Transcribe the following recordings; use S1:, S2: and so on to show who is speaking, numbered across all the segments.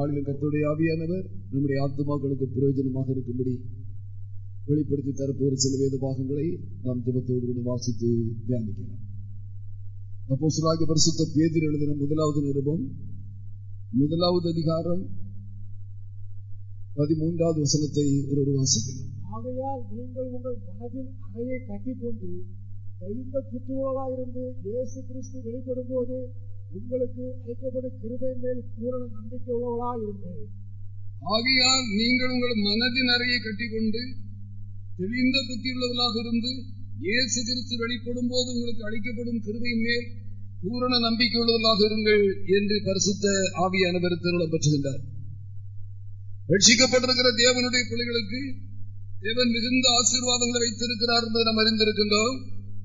S1: நாளிலும் கத்துடைய ஆவியானவர் நம்முடைய ஆத்மாக்களுக்கு பிரயோஜனமாக இருக்கும்படி வெளிப்படுத்தி தரப்போகிற சில வேத பாகங்களை நாம் ஜபத்தோடு கூட வாசித்து தியானிக்கலாம். அப்போ சுலாகி பரிசுத்த பேதில் எழுதின முதலாவது நிருபம் முதலாவது அதிகாரம் பதிமூன்றாவது வசனத்தை ஒருவர் வாசிக்கலாம்.
S2: ஆகையால் நீங்கள் உங்கள் மனதின் அறையை கட்டிக்கொண்டு தெளிந்த புற்றுவர்களாயிருந்து இயேசு கிறிஸ்து வெளிப்படும் போது உங்களுக்கு அழைக்கப்படும் கிருபை மேல் பூரண நம்பிக்கை உள்ளவர்களாயிருங்கள்
S1: ஆகையால் நீங்கள் உங்கள் மனதின் அறையை கட்டிக்கொண்டு தெளிந்த புத்தியுள்ளவர்களாக இருந்து இயேசு கிறிஸ்து வெளிப்படும் போது உங்களுக்கு அளிக்கப்படும் கிருபையின் மேல் பூரண நம்பிக்கை உள்ளவர்களாக இருங்கள் என்று பரிசுத்த ஆவியானவர் திருளம் பெற்றுகின்றார் ரட்சிக்கப்பட்டிருக்கிற தேவனுடைய பிள்ளைகளுக்கு தேவன் மிகுந்த ஆசீர்வாதங்களை வைத்திருக்கிறார் என்பதை நாம் அறிந்திருக்கின்றோம்.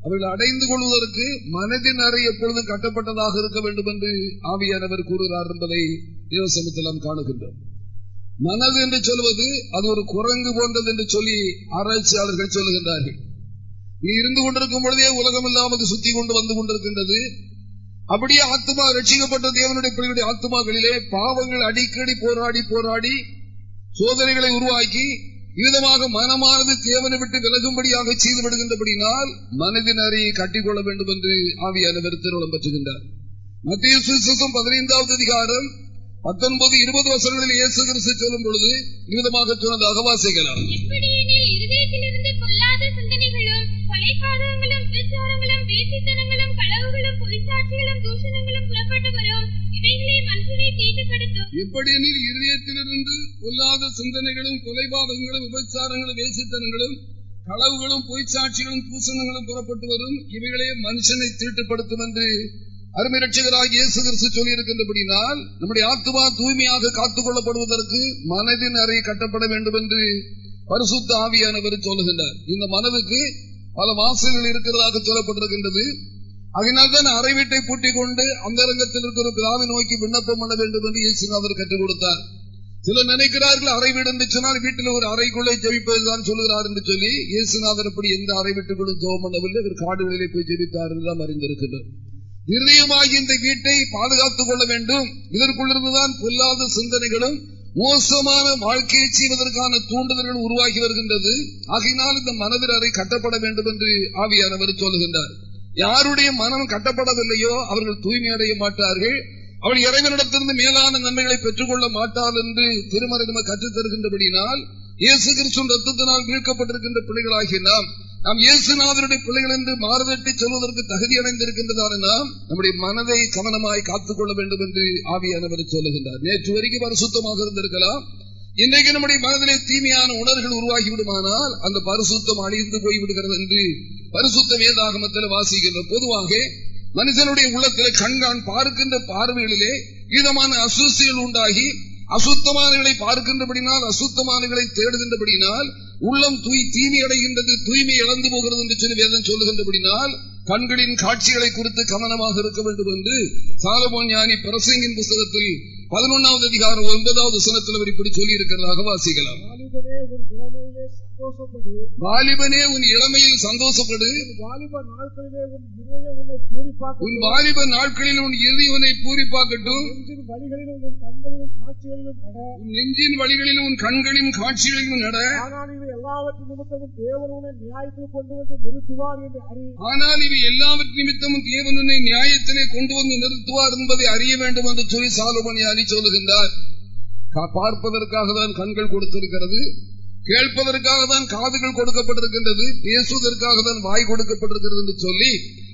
S1: அவர்கள் அடைந்து கொள்வதற்கு மனதின் அறை எப்பொழுதும் கட்டப்பட்டதாக இருக்க வேண்டும் என்று ஆவியானவர் கூறுகிறார் என்பதை தேவசமத்தில் நாம் காணுகின்றோம். மனது என்று சொல்வது அது ஒரு குரங்கு போன்றது என்று சொல்லி ஆராய்ச்சியாளர்கள் சொல்லுகின்றார்கள். நீ இருந்து கொண்டிருக்கும் பொழுதே உலகம் இல்லாமல் சுத்தி கொண்டு வந்து கொண்டிருக்கின்றது. அப்படியே ஆத்மா ரட்சிக்கப்பட்ட தேவனுடைய பிள்ளைகளுடைய ஆத்மாக்களிலே பாவங்கள் அடிக்கடி போராடி போராடி சோதனைகளை உருவாக்கி விதமாக மனமானது தேவனை விட்டு விலகும்படியாக செய்து விடுகின்றபடினால் மனதினரை கட்டிக்கொள்ள வேண்டும் என்று ஆவியானவர் திருவிழம் பெற்றுகின்றார். மத்திய சுவிசேஷம் பதினைந்தாவது அதிகாரம் பத்தொன்பது இருபது வருஷங்களில் இயேசு கிறிஸ்து சொல்லும் பொழுது விதமாக சொன்னதாக வாசிக்கலாம்
S3: தூஷணங்களும் புறப்பட்டு வரும். இப்படி
S1: நீர் இருதயத்திலிருந்து பொல்லாத சிந்தனைகளும் கொலைபாதகங்களும் விபச்சாரங்களும் வேசித்தனங்களும் களவுகளும் பொய்ச்சாட்சிகளும் பூசணங்களும் புறப்பட்டு வரும். இவைகளே மனுஷனை தீட்டுப்படுத்தும் என்று அருமை ரட்சகராக இயேசு கிறிஸ்து சொல்லியிருக்கின்றபடினால் நம்முடைய ஆத்மா தூய்மையாக காத்துக் கொள்ளப்படுவதற்கு மனதின் அறை கட்டப்பட வேண்டும் என்று பரிசுத்த ஆவியானவர் சொல்லுகின்றார். இந்த மனதுக்கு பல வாசல்கள் இருக்கிறதாக சொல்லப்பட்டிருக்கின்றது. அதனால்தான் அறை வீட்டை பூட்டிக் கொண்டு அந்தரங்கத்தில் இருக்கிற பிதாவை நோக்கி விண்ணப்பம் பண்ண வேண்டும் என்று இயேசுநாதர் கற்றுக் கொடுத்தார். சிலர் நினைக்கிறார்கள் அறை வீடு என்று சொன்னால் வீட்டில் ஒரு அறைக்குள்ளே ஜெபிப்பதுதான் சொல்லுகிறார் என்று சொல்லி இயேசுநாதர் அப்படி எந்த அறை வீட்டுக்குள்ளும் ஜெபம் பண்ணவில்லை அவர் காடுகளிலே போய் ஜெபித்தார் என்றுதான் அறிந்திருக்கின்றோம். இதயமாக இந்த வீட்டை பாதுகாத்துக் கொள்ள வேண்டும். இதற்குள்ளிருந்துதான் பொல்லாத சிந்தனைகளும் மோசமான வாழ்க்கையை செய்வதற்கான தூண்டுதல்கள் உருவாகி வருகின்றது. ஆகையினால் இந்த மனதில் அறை கட்டப்பட வேண்டும் என்று ஆவியானவர் சொல்லுகின்றார். யாருடைய மனம் கட்டப்படவில்லையோ அவர்கள் தூய்மை அடைய மாட்டார்கள். அவள் இறைவனிடத்திலிருந்து மேலான நன்மைகளை பெற்றுக் கொள்ள மாட்டார் என்று திருமறை நம்ம கற்றுத் தருகின்றபடினால் இயேசு கிறிஸ்துவ ரத்தத்தினால் மீட்கப்பட்டிருக்கின்ற பிள்ளைகளாகிய நாம் நாம் இயேசுநாதருடைய பிள்ளைகள் என்று மாறுதட்டி சொல்வதற்கு தகுதி அடைந்திருக்கின்றதான நாம் நம்முடைய மனதை கவனமாய் காத்துக் கொள்ள வேண்டும் என்று ஆவியானவர் சொல்லுகின்றார். நேற்று வரைக்கும் பரிசுத்தமாக இருந்திருக்கலாம். இன்றைக்கு நம்முடைய மனதிலே தீமையான உணர்வுகள் உருவாகி விடுமானால் அந்த பரிசுத்தம் அழிந்து போய்விடுகிறது என்று பரிசுத்த வேதாகமத்தில் வாசிக்கின்ற பொதுவாக மனிதனுடைய உள்ளத்தில் கண்கான் பார்க்கின்ற பார்வைகளிலே இதமான அசுசியல் உண்டாகி அசுத்தமானவர்களை பார்க்கின்றபடினால் அசுத்தமானவர்களை தேடுகின்றபடினால் உள்ளம் தூய் தீமை அடைகின்றது தூய்மை இழந்து போகிறது என்று சொல்லி வேதம் சொல்லுகின்றபடினால் கண்களின் காட்சிகளை குறித்து கவனமாக இருக்க வேண்டும் என்று சாலமோன் ஞானி பிரசங்கின் புத்தகத்தில் பதினொன்னாவது அதிகாரம் ஒன்பதாவது சனத்தில் அவர் இப்படி சொல்லி இருக்கிறதாக வாசிக்கலாம் வாலிபனே உன் இளமையில் சந்தோஷப்படு.
S2: உன்
S1: வாலிப நாட்களில் உன் இறுதி உன்னை பூரிப்பாக்கட்டும்.
S2: நெஞ்சின் வழிகளிலும் உன்
S1: கண்களின் காட்சிகளிலும் நட.
S2: எல்லாவற்றின் நிமித்தமும் தேவன் உன்னை நியாயத்தில் கொண்டு வந்து நிறுத்துவார் என்று அறி
S1: ஆனால் இவை எல்லாவற்றின் நிமித்தமும் தேவன் உன்னை நியாயத்திலே கொண்டு வந்து நிறுத்துவார் என்பதை அறிய வேண்டும் என்று சொல்லி சாலுமணி அறி சொல்லுகின்றார். பார்ப்பதற்காக தான் கண்கள் கொடுத்திருக்கிறது கேட்பதற்காக தான் காதுகள் கொடுக்கப்பட்டிருக்கின்றது பேசுவதற்காக தான் வாய் கொடுக்கப்பட்டிருக்கிறது என்று சொல்லி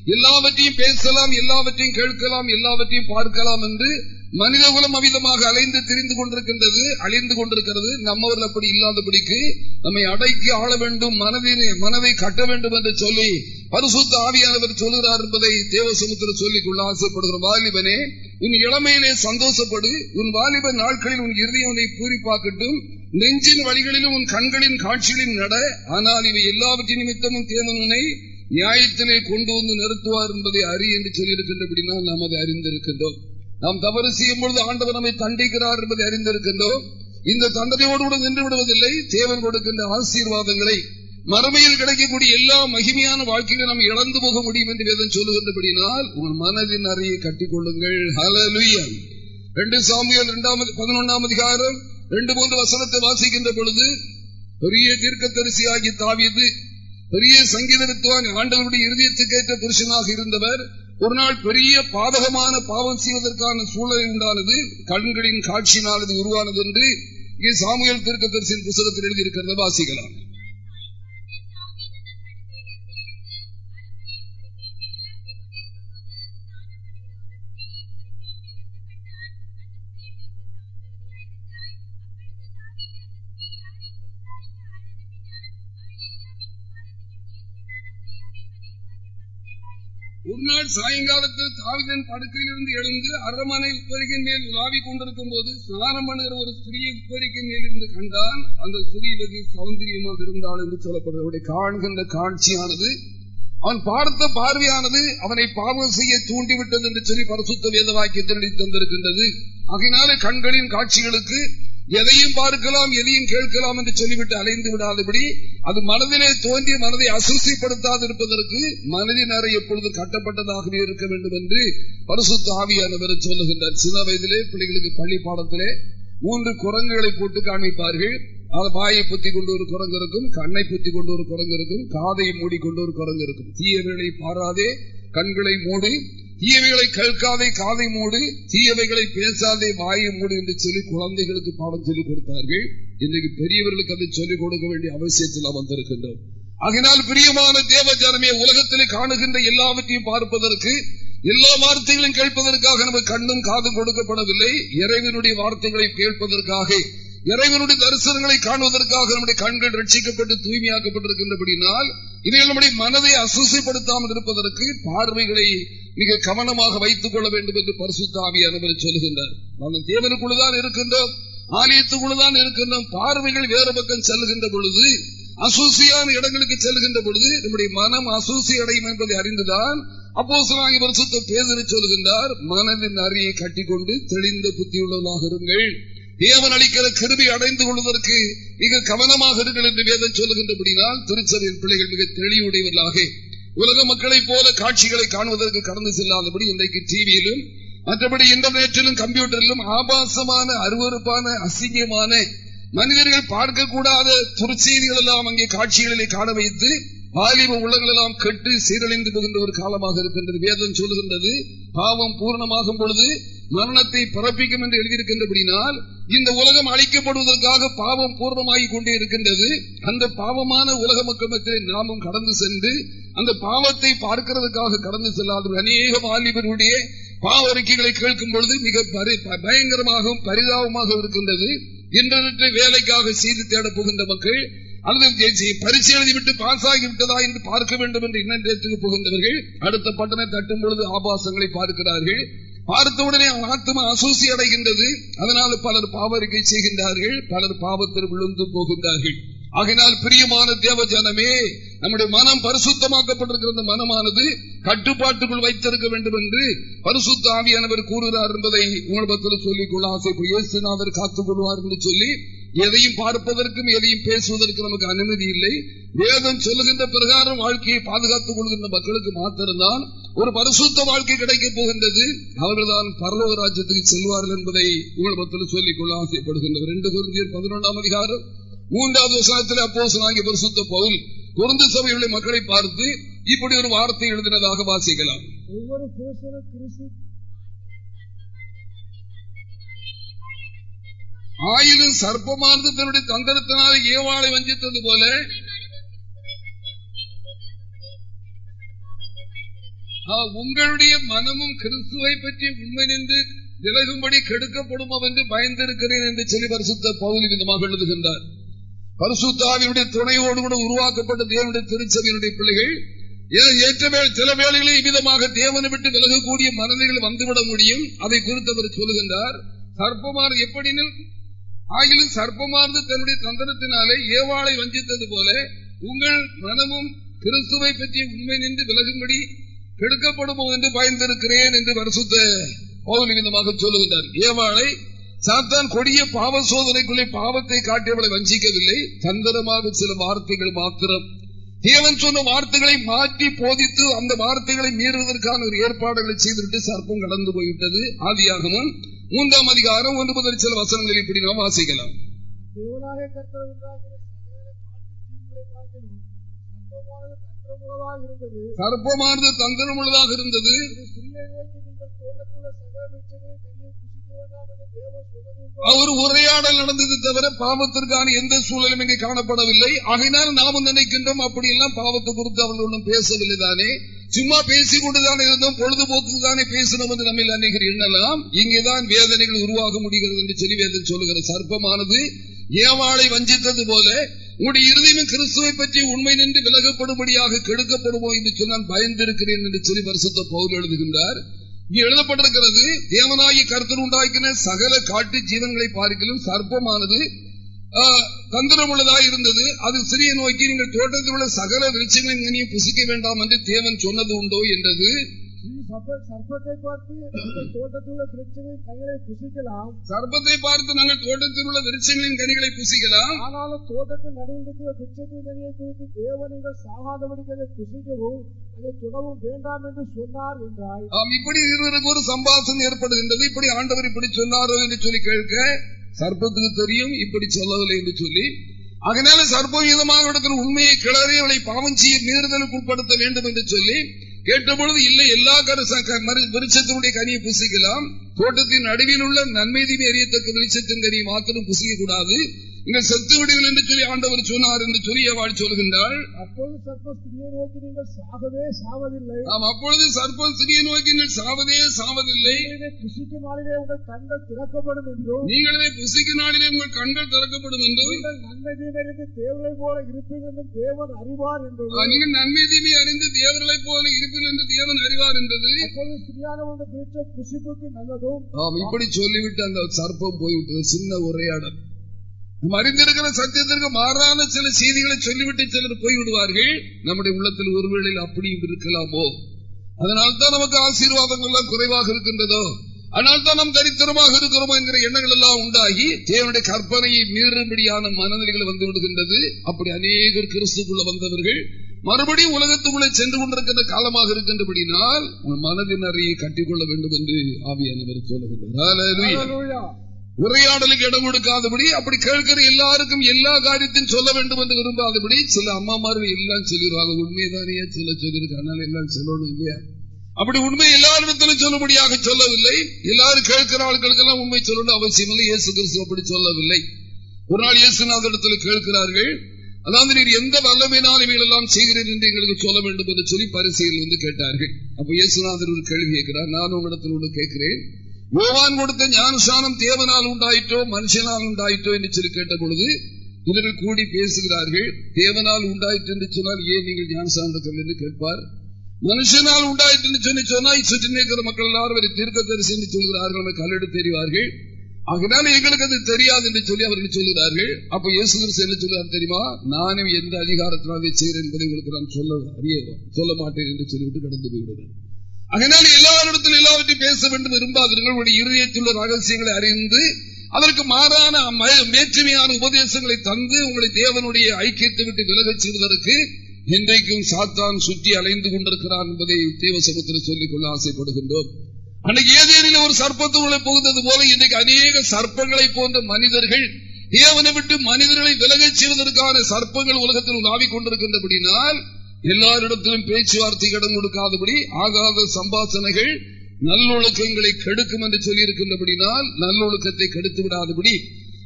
S1: எல்லாவற்றையும் பேசலாம் எல்லாவற்றையும் கேட்கலாம் எல்லாவற்றையும் பார்க்கலாம் என்று மனிதகுலம் அமிதமாக அலைந்து திரிந்து கொண்டிருக்கின்றது அழிந்து கொண்டிருக்கிறது. நம்மவர்கள் அப்படி இல்லாதபடிக்கு நம்மை அடக்கி ஆள வேண்டும் மனதினை மனதை கட்ட வேண்டும் என்று சொல்லி பரிசுத்த ஆவியானவர் சொல்கிறார் என்பதை தேவசமுத்திர சொல்லிக் கொள்ள ஆசைப்படுகிற வாலிபனே உன் இளமையிலே சந்தோஷப்படு உன் வாலிப நாட்களில் உன் இறுதியவனை பூரிப்பாக்கட்டும் நெஞ்சின் வழிகளிலும் உன் கண்களின் காட்சிகளின் நட ஆனால் இவை எல்லாவற்றின் நிமித்தமும் தேவனுனை நியாயத்திலே கொண்டு வந்து நிறுத்துவார் என்பதை அறி என்று சொல்லியிருக்கின்றபடினால் நாம் அதை அறிந்திருக்கின்றோம். நாம் தவறு செய்யும் பொழுது ஆண்டவர் நம்மை தண்டிக்கிறார் என்பதை அறிந்திருக்கின்றோம். இந்த தண்டனையோடு கூட நின்று விடுவதில்லை. தேவன் கொடுக்கின்ற ஆசீர்வாதங்களை மறுமையில் கிடைக்கக்கூடிய எல்லா மகிமையான வாழ்க்கையிலும் நாம் இழந்து போக முடியும் என்று வேதம் சொல்லுகின்றபடினால் உங்கள் மனதின் அறையை கட்டிக்கொள்ளுங்கள். ஹலலுயன் ரெண்டு சாமியல் இரண்டாம் பதினொன்றாம் அதிகாரம் ரெண்டு மூன்று வசனத்தை வாசிக்கின்ற பொழுது பெரிய தீர்க்க தரிசியாகி தாவியது பெரிய சங்கீதத்துவான் ஆண்டவருடைய இறுதியத்துக்கு ஏற்ற புருஷனாக இருந்தவர். ஒரு நாள் பெரிய பாதகமான பாவம் செய்வதற்கான சூழலை உண்டானது கண்களின் காட்சியினானது உருவானது என்று இங்கே சாமியல் திருக்கதரிசின் புத்தகத்தில் எழுதியிருக்கிறத வாசிக்கலாம் ஒரு நாள் சாயங்காலத்தில் தாவிதன் படுக்கையிலிருந்து எழுந்து அரமனை உப்பரிக்கின் மேல் உலாவிக் கொண்டிருக்கும் போது ஸ்நானம் பண்ணுகிற ஒரு ஸ்திரியை உப்பரிக்கின் மேல் இருந்து கண்டான். அந்த ஸ்திரீ வெகு சௌந்தரியமாக இருந்தாள் என்று சொல்லப்படுறது காண்கின்ற காட்சியானது அவன் பார்த்த பார்வையானது அவனை பாவம் செய்ய தூண்டிவிட்டது என்று சொல்லி பரிசுத்த வேத வாக்கியத்தில் தந்திருக்கின்றது. ஆகினால கண்களின் காட்சிகளுக்கு எதையும் பார்க்கலாம் எதையும் கேட்கலாம் என்று சொல்லிவிட்டு அலைந்து விடாதபடி அது மனதிலே தோன்றி மனதை அசூசிப்படுத்தாது இருப்பதற்கு மனதின் அறை எப்பொழுது கட்டப்பட்டதாகவே இருக்க வேண்டும் என்று பரிசுத்த ஆவியானவர் சொல்லுகின்றார். சின்ன வயதிலே பிள்ளைகளுக்கு பள்ளி பாடத்திலே மூன்று குரங்குகளை போட்டு காண்பிப்பார்கள். வாயை புத்தி கொண்டு ஒரு குரங்கு இருக்கும் கண்ணை புத்தி கொண்டு ஒரு குரங்கு இருக்கும் காதை மூடிக்கொண்டு ஒரு குரங்கு இருக்கும். தீயவர்களை பாராதே கண்களை மூடி தீயவைகளை கேட்காதே காதை மூடு தீயவைகளை பேசாதே வாயை மூடு என்று சொல்லி குழந்தைகளுக்கு பாடம் சொல்லிக் கொடுத்தார்கள். இன்றைக்கு பெரியவர்களுக்கு அதை சொல்லிக் கொடுக்க வேண்டிய அவசியத்தில் வந்திருக்கின்றோம். அதனால் பிரியமான தேவ ஜனமே உலகத்திலே காணுகின்ற எல்லாவற்றையும் பார்ப்பதற்கு எல்லா வார்த்தைகளையும் கேட்பதற்காக நமக்கு கண்ணும் காதும் கொடுக்கப்படவில்லை. இறைவனுடைய வார்த்தைகளை கேட்பதற்காக இறைவனுடைய தரிசனங்களை காணுவதற்காக நம்முடைய கண்கள் ரட்சிக்கப்பட்டு தூய்மையாக்கப்பட்டிருக்கின்றபடினால் இவைகள் நம்முடைய மனதை அசுசிப்படுத்தாமல் இருப்பதற்கு பார்வைகளை மிக கவனமாக வைத்துக் கொள்ள வேண்டும் என்று பரிசுத்தாவியானவர் சொல்லுகின்றார். நாங்கள் தேவனுக்குள்ளதான் இருக்கின்றோம் ஆலயத்துக்குள்ளதான் இருக்கின்றோம் பார்வைகள் வேறு பக்கம் செல்கின்ற பொழுது அசூசியான இடங்களுக்கு செல்கின்ற பொழுது நம்முடைய மனம் அசூசி அடையும் என்பதை அறிந்துதான் அப்போ சிலாங்கி வருஷத்தை பேதறி சொல்கின்றார் மனதின் அறியை கட்டிக்கொண்டு தெளிந்த புத்தியுள்ளவர்களாக இருங்கள். தேவன் அளிக்கிற கிருபி அடைந்து கொள்வதற்கு மிக கவனமாக இருங்கள் என்று வேதம் சொல்லுகின்றபடினால் திருச்சபையின் பிள்ளைகள் மிக தெளிவுடையவர்களாக. உலக மக்களைப் போல காட்சிகளை காணுவதற்கு கடந்து செல்லாதபடி இன்றைக்கு டிவியிலும் மற்றபடி இன்டர்நெட்டிலும் கம்ப்யூட்டரிலும் ஆபாசமான அருவறுப்பான அசிங்கமான மனிதர்கள் பார்க்கக்கூடாத துருச்செய்திகள் எல்லாம் அங்கே காட்சிகளிலே காண வைத்து வாலிப உள்ளங்கள் எல்லாம் கெட்டு சீரழிந்து போகின்ற ஒரு காலமாக இருக்கின்றது வேதம் சொல்லுகின்றது. பாவம் பூர்ணமாகும் பொழுது மரணத்தை பிறப்பிக்கும் என்று எழுதியிருக்கின்றபடினால் இந்த உலகம் அழிக்கப்படுவதற்காக பாவம் பூர்ணமாகிக் கொண்டே இருக்கின்றது. அந்த பாவமான உலக மக்கள் நாமும் கடந்து சென்று அந்த பாவத்தை பார்க்கிறதுக்காக கடந்து செல்லாத அநேக வாலிபருடைய பாவ அறிக்கைகளை கேட்கும் பொழுது மிக பயங்கரமாகவும் பரிதாபமாக இருக்கின்றது. இன்டர்நெட்டை வேலைக்காக செய்து தேடப் போகின்ற மக்கள் அல்லது பரிசு எழுதிவிட்டு பாஸ் ஆகிவிட்டதா என்று பார்க்க வேண்டும் என்று இன்னத்துக்கு புகுந்தவர்கள் அடுத்த பட்டனை தட்டும் பொழுது ஆபாசங்களை பார்க்கிறார்கள். பார்த்தவுடனே ஆத்மா அசூசி அடைகின்றது. அதனால் பலர் பாவரிக்கை செய்கின்றார்கள். பலர் பாவத்தில் விழுந்து போகின்றார்கள். ஆகினால் பிரியமான தேவ ஜனமே நம்முடைய மனம் பரிசுத்தமாக்கப்பட்டிருக்கிற மனமானது கட்டுப்பாட்டுக்குள் வைத்திருக்க வேண்டும் என்று பரிசுத்த ஆவியானவர் கூறுகிறார் என்பதை உங்களிடத்தில் சொல்லிக் கொள்ள ஆசைப்படுநாதர் காத்துக் கொள்வார் என்று சொல்லி எதையும் பார்ப்பதற்கும் எதையும் பேசுவதற்கு நமக்கு அனுமதி இல்லை. வேதம் சொல்லுகின்ற பிரகாரம் வாழ்க்கையை பாதுகாத்துக் கொள்கின்ற மக்களுக்கு மாத்திரம்தான் ஒரு பரிசுத்த வாழ்க்கை கிடைக்கப் போகின்றது. அவர்கள்தான் பரலோக ராஜ்யத்துக்கு செல்வார்கள் என்பதை உங்களிடத்தில் சொல்லிக் கொள்ள ஆசைப்படுகின்றனர். ரெண்டு குருந்தியர் பதினொன்றாம் அதிகாரம். மூன்றாவது வசனத்தில் அப்போது நாங்கள் பரிசுத்த பவுல் குருந்து சபையுள்ள மக்களை பார்த்து இப்படி ஒரு வார்த்தை எழுதினதாக வாசிக்கலாம்.
S2: ஒவ்வொரு
S1: ஆயிலும் சர்ப்பமானது தன்னுடைய தந்திரத்தினால் ஏவாளை வஞ்சித்தது போல உங்களுடைய மனமும் கிறிஸ்துவை பற்றி உண்மை நின்று விலகும்படி கெடுக்கப்படுமோ என்று பயந்திருக்கிறேன் என்று சொல்லி பரிசுத்த பகுதி விதமாக எழுதுகின்றார். பரிசுத்தாவினுடைய துணையோடு கூட உருவாக்கப்பட்ட தேவனுடைய திருச்சபையினுடைய பிள்ளைகள் ஏற்ற சில வேளைகளில் இவ்விதமாக தேவனை விட்டு விலகக்கூடிய மனநிலைகள் வந்துவிட முடியும். அதை குறித்து அவர் சொல்லுகின்றார். சர்ப்பமார் எப்படின்னு ஆகிலும் சர்ப்பமார்ந்து தன்னுடைய தந்திரத்தினாலே ஏவாளை வஞ்சித்தது போல உங்கள் மனமும் கிறிஸ்துவை பற்றி உண்மை நின்று விலகும்படி கெடுக்கப்படும் என்று பயந்திருக்கிறேன் என்று வருஷத்த பௌலிவிதமாக சொல்லுகின்றார். ஏவாளை சாத்தான் கொடிய பாவ சோதனைக்குள்ளே பாவத்தை காட்டியவளை வஞ்சிக்கவில்லை. தந்திரமாக சில வார்த்தைகள் மாத்திரம் தேவன் சொன்ன வார்த்தைகளை மாற்றி போதித்து அந்த வார்த்தைகளை மீறுவதற்கான ஒரு ஏற்பாடுகளை செய்துவிட்டு சர்ப்பம் கடந்து போய்விட்டது. ஆதியாகமும் மூன்றாம் அதிகாரம் ஒன்று முதல் சில வசனங்கள் இப்படி நாம் வாசிக்கலாம்.
S2: சர்ப்பமானது தந்திரமுள்ளதாக இருந்தது.
S1: அவர் உரையாடல் நடந்தது தவிர பாவத்திற்கான எந்த சூழலும் இங்கே காணப்படவில்லை. ஆகையினால் நாமும் நினைக்கின்றோம் அப்படியெல்லாம் பாவத்தை குறித்து அவர்கள் ஒன்றும் பேசவில்லை தானே. சும்மா பேசிக் கொண்டுதான் இருந்தோம் பொழுதுபோக்கு தானே பேசணும் என்று நம்ம அன்னைக்கு எண்ணலாம். இங்கேதான் வேதனைகள் உருவாக முடிகிறது என்று சொல்லி வேதன் சொல்லுகிற சர்ப்பமானது ஏவாளை வஞ்சித்தது போல உங்களுடைய இறுதியும் கிறிஸ்துவை பற்றி உண்மை நின்று விலகப்படும்படியாக கெடுக்கப்படுமோ என்று சொன்னால் பயந்திருக்கிறேன் என்று சொல்லி வருஷத்தை பவுல் எழுதுகின்றார். இங்கே எழுதப்பட்டிருக்கிறது தேவனாகி கருத்தர் உண்டாக்கின சகல காட்டு ஜீவன்களை பார்க்கலும் சர்ப்பமானது தந்திரம் உள்ளதாக இருந்தது. அது சிறிய நோக்கி நீங்கள் தோட்டத்தில் உள்ள சகல விருட்சங்களின் புசிக்க வேண்டாம் என்று தேவன் சொன்னது உண்டோ என்றது.
S2: சர்ப்பத்தை பார்த்து நீங்கள் தோட்டத்துள்ள விருட்சங்களை கைகளை புசிக்கலாம்.
S1: சர்ப்பத்தை பார்த்து நாங்கள் தோட்டத்தில் உள்ள விருட்சங்களின் கனிகளை புசிக்கலாம்.
S2: ஆனாலும் தோட்டத்தின் நடுவில் விருட்சத்தின் கனியை குறித்து தேவன் நீங்கள் சாகாதபடிக்கு அதை புசிக்கவும் அதை தொடவும் வேண்டாம் என்று சொன்னார் என்றால்
S1: ஆம் இப்படி இருவருக்கு ஒரு சம்பாஷணம் ஏற்படுகின்றது. இப்படி ஆண்டவர் இப்படி சொன்னாரோ என்று சொல்லி கேட்க சர்ப்பத்துக்கு தெரியும் இப்படி சொல்லவில்லை என்று சொல்லி. அதனால சர்ப்பவிதமாக இடத்தில் உண்மையை கிளறி அவளை பாவம் செய்ய மீறுதலுக்கு உட்படுத்த வேண்டும் என்று சொல்லி கேட்டபொழுது இல்லை எல்லா விருட்சத்தினுடைய கனியை புசிக்கலாம். தோட்டத்தின் நடுவில் உள்ள நன்மை தீமை அறியத்தக்க விருட்சத்தின் கனியை மாத்திரம் புசிக்க கூடாது நீங்கள் செத்து விடுங்கள் என்று சொல்லி ஆண்டவர் சொன்னார் என்று சொல்லி அவள் சொல்கின்றாள்.
S2: அப்பொழுது சர்ப்ப ஸ்திரியை நோக்கி நீங்கள் சாகவே சாவதில்லை.
S1: ஆம் அப்பொழுது சர்ப்பம் சிறிய நோக்கி நீங்கள் சாவதே சாவதில்லை.
S2: இதை புசிக்கும் நாளிலே உங்கள் கண்கள் திறக்கப்படும் என்றும்
S1: நீங்கள் இதை புசிக்கும் நாளிலே உங்கள் கண்கள் திறக்கப்படும் என்றும்
S2: நீங்கள் நன்மை தீமையிலிருந்து போல இருப்பீர்கள் என்றும் தேவன் அறிவார் என்றும்
S1: நீங்கள் நன்மை தீமை அறிந்து தேவர்களைப் போல இருப்பீர்கள் என்று தேவன் அறிவார் என்றது.
S2: அப்பொழுது ஸ்திரியானவங்க பிடிச்ச புசிப்புக்கு நல்லதும்.
S1: இப்படி சொல்லிவிட்டு அந்த சர்ப்பம் போய்விட்டது சின்ன உரையாடல். நாம் அறிந்திருக்கிற சத்தியத்திற்கு மாறான சில செய்திகளை சொல்லிவிட்டு சிலர் போய்விடுவார்கள். நம்முடைய உள்ளத்தில் ஒருவேளை அப்படியும் இருக்கலாமோ? அதனால்தான் நமக்கு ஆசீர்வாதங்கள் எல்லாம் குறைவாக இருக்கின்றதோ? அதனால்தான் நாம் தரித்திரமாக இருக்கிறோமோ என்கிற எண்ணங்கள் எல்லாம் உண்டாகி தேவனுடைய கற்பனையை மீறும்படியான மனநிலைகள் வந்து விடுகின்றது. அப்படி அநேகர் கிறிஸ்துக்குள்ள வந்தவர்கள் மறுபடியும் உலகத்துக்குள்ளே சென்று கொண்டிருக்கின்ற காலமாக இருக்கின்றபடினால் உன் மனதின் அறையை கட்டிக்கொள்ள வேண்டும் என்று ஆவியானவர் சொல்லுகின்றார். உரையாடலுக்கு இடம் கொடுக்காதபடி அப்படி கேட்கிற எல்லாருக்கும் எல்லா காரியத்தையும் சொல்ல வேண்டும் என்று விரும்பாதபடி சில அம்மாமார்கள் எல்லாம் சொல்லிடுவாங்க. உண்மைதானே சொல்ல சொல்லியிருக்கு அதனால எல்லாம் சொல்லணும் இல்லையா? அப்படி உண்மை எல்லாரிடத்திலும் சொல்லும்படியாக சொல்லவில்லை. எல்லாரும் கேட்கிற ஆட்களுக்கெல்லாம் உண்மை சொல்லணும் அவசியம் இல்லை. இயேசு கிறிஸ்து அப்படி சொல்லவில்லை. ஒரு நாள் இயேசுநாதரிடத்தில் கேட்கிறார்கள் அதாவது நீர் எந்த வல்லமையினால் இவைகள் எல்லாம் செய்கிறேன் என்று எங்களுக்கு சொல்ல வேண்டும் என்று சொல்லி பரிசையில் வந்து கேட்டார்கள். அப்ப இயேசுநாதர் ஒரு கேள்வி கேட்கிறார். நான் உங்களிடத்தில் ஒன்று கேட்கிறேன். யோவான் கொடுத்த ஞானசானம் தேவனால் உண்டாயிட்டோ மனுஷனால் உண்டாயிட்டோ என்று சொல்லி கேட்ட பொழுது இவர்கள் கூடி பேசுகிறார்கள் தேவனால் உண்டாயிற்று என்று சொன்னால் ஏன் நீங்கள் ஞானசானம் என்று கேட்பார்? மனுஷனால் உண்டாயிற்று என்று சொல்லி சொன்னால் சுற்றி மக்கள் எல்லாரும் தீர்க்க தரிசி என்று சொல்கிறார்கள் கல்லெடு தெரிவார்கள் அதனால எங்களுக்கு அது தெரியாது என்று சொல்லி அவர்கள் சொல்கிறார்கள்? அப்ப இயேசு என்ன சொல்றார் தெரியுமா? நானும் எந்த அதிகாரத்தினால் செய்கிறேன் என்பதை உங்களுக்கு நான் சொல்ல அறிய சொல்ல மாட்டேன் என்று சொல்லிவிட்டு கடந்து போய்விடுகிறேன் அதனால் எல்லாரிடத்தில் எல்லாவற்றையும் பேச வேண்டும் விரும்பாதீர்கள். உடைய இருதயத்தில் உள்ள ரகசியங்களை அறிந்து அதற்கு மாறான மேற்றுமையான உபதேசங்களை தந்து உங்களை தேவனுடைய ஐக்கியத்தை விட்டு விலகச் செய்வதற்கு இன்றைக்கும் சாத்தான் சுற்றி அலைந்து கொண்டிருக்கிறான் என்பதை தேவ சமுத்திரம் சொல்லிக் கொள்ள ஆசைப்படுகின்றோம். அன்னைக்கு ஏதேனில் ஒரு சர்ப்பத்துக்குள்ளே புகுந்தது போல இன்றைக்கு அநேக சர்ப்பங்களை போன்ற மனிதர்கள் தேவனை விட்டு மனிதர்களை விலகச் செய்வதற்கான சர்ப்பங்கள் உலகத்தில் உலாவிக் கொண்டிருக்கின்றபடினால் எல்லாரிடத்திலும் பேச்சுவார்த்தை கடன் கொடுக்காதபடி ஆகாத சம்பாசனைகள் நல்லொழுக்கங்களை கெடுக்கும் என்று சொல்லி இருக்கின்றபடினால் நல்லொழுக்கத்தை கெடுத்து விடாதபடி.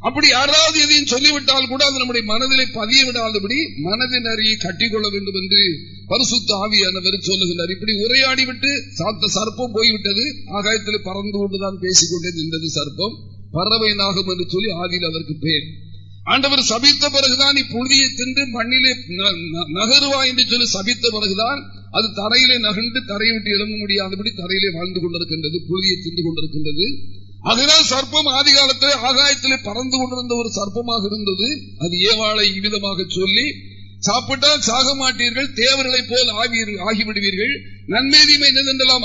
S1: அப்படி யாராவது எதையும் சொல்லிவிட்டால் கூட அது நம்முடைய மனதிலே பதிய விடாதபடி மனதின் அறியை கட்டிக்கொள்ள வேண்டும் என்று பரிசுத்த ஆவியானவர் சொல்லுகிறார் இப்படி உரையாடிவிட்டு சாத்த சர்ப்பம் போய்விட்டது. ஆகாயத்தில் பறந்து கொண்டுதான் பேசிக்கொண்டே நின்றது சர்ப்பம். பறவை நாகம் என்று சொல்லி ஆதியில் அதற்கு பேர். ஆண்டவர் சபித்த பிறகுதான் இப்புழுதியை தின்று மண்ணிலே நகருவா என்று சொல்லி சபித்த பிறகுதான் அது தரையிலே நகர்ந்து தரையை விட்டு எழும்ப முடியாதபடி தரையிலே வாழ்ந்து கொண்டிருக்கின்றது புழுதியை தின்று கொண்டிருக்கின்றது. அதனால் சர்ப்பம் ஆதி காலத்தில் ஆகாயத்திலே பறந்து கொண்டிருந்த ஒரு சர்ப்பமாக இருந்தது. அது ஏவாளை இவ்விதமாக சொல்லி சாப்பிட்டால் சாக மாட்டீர்கள் தேவர்களை போல் ஆகிவிடுவீர்கள் நன்மை தீமை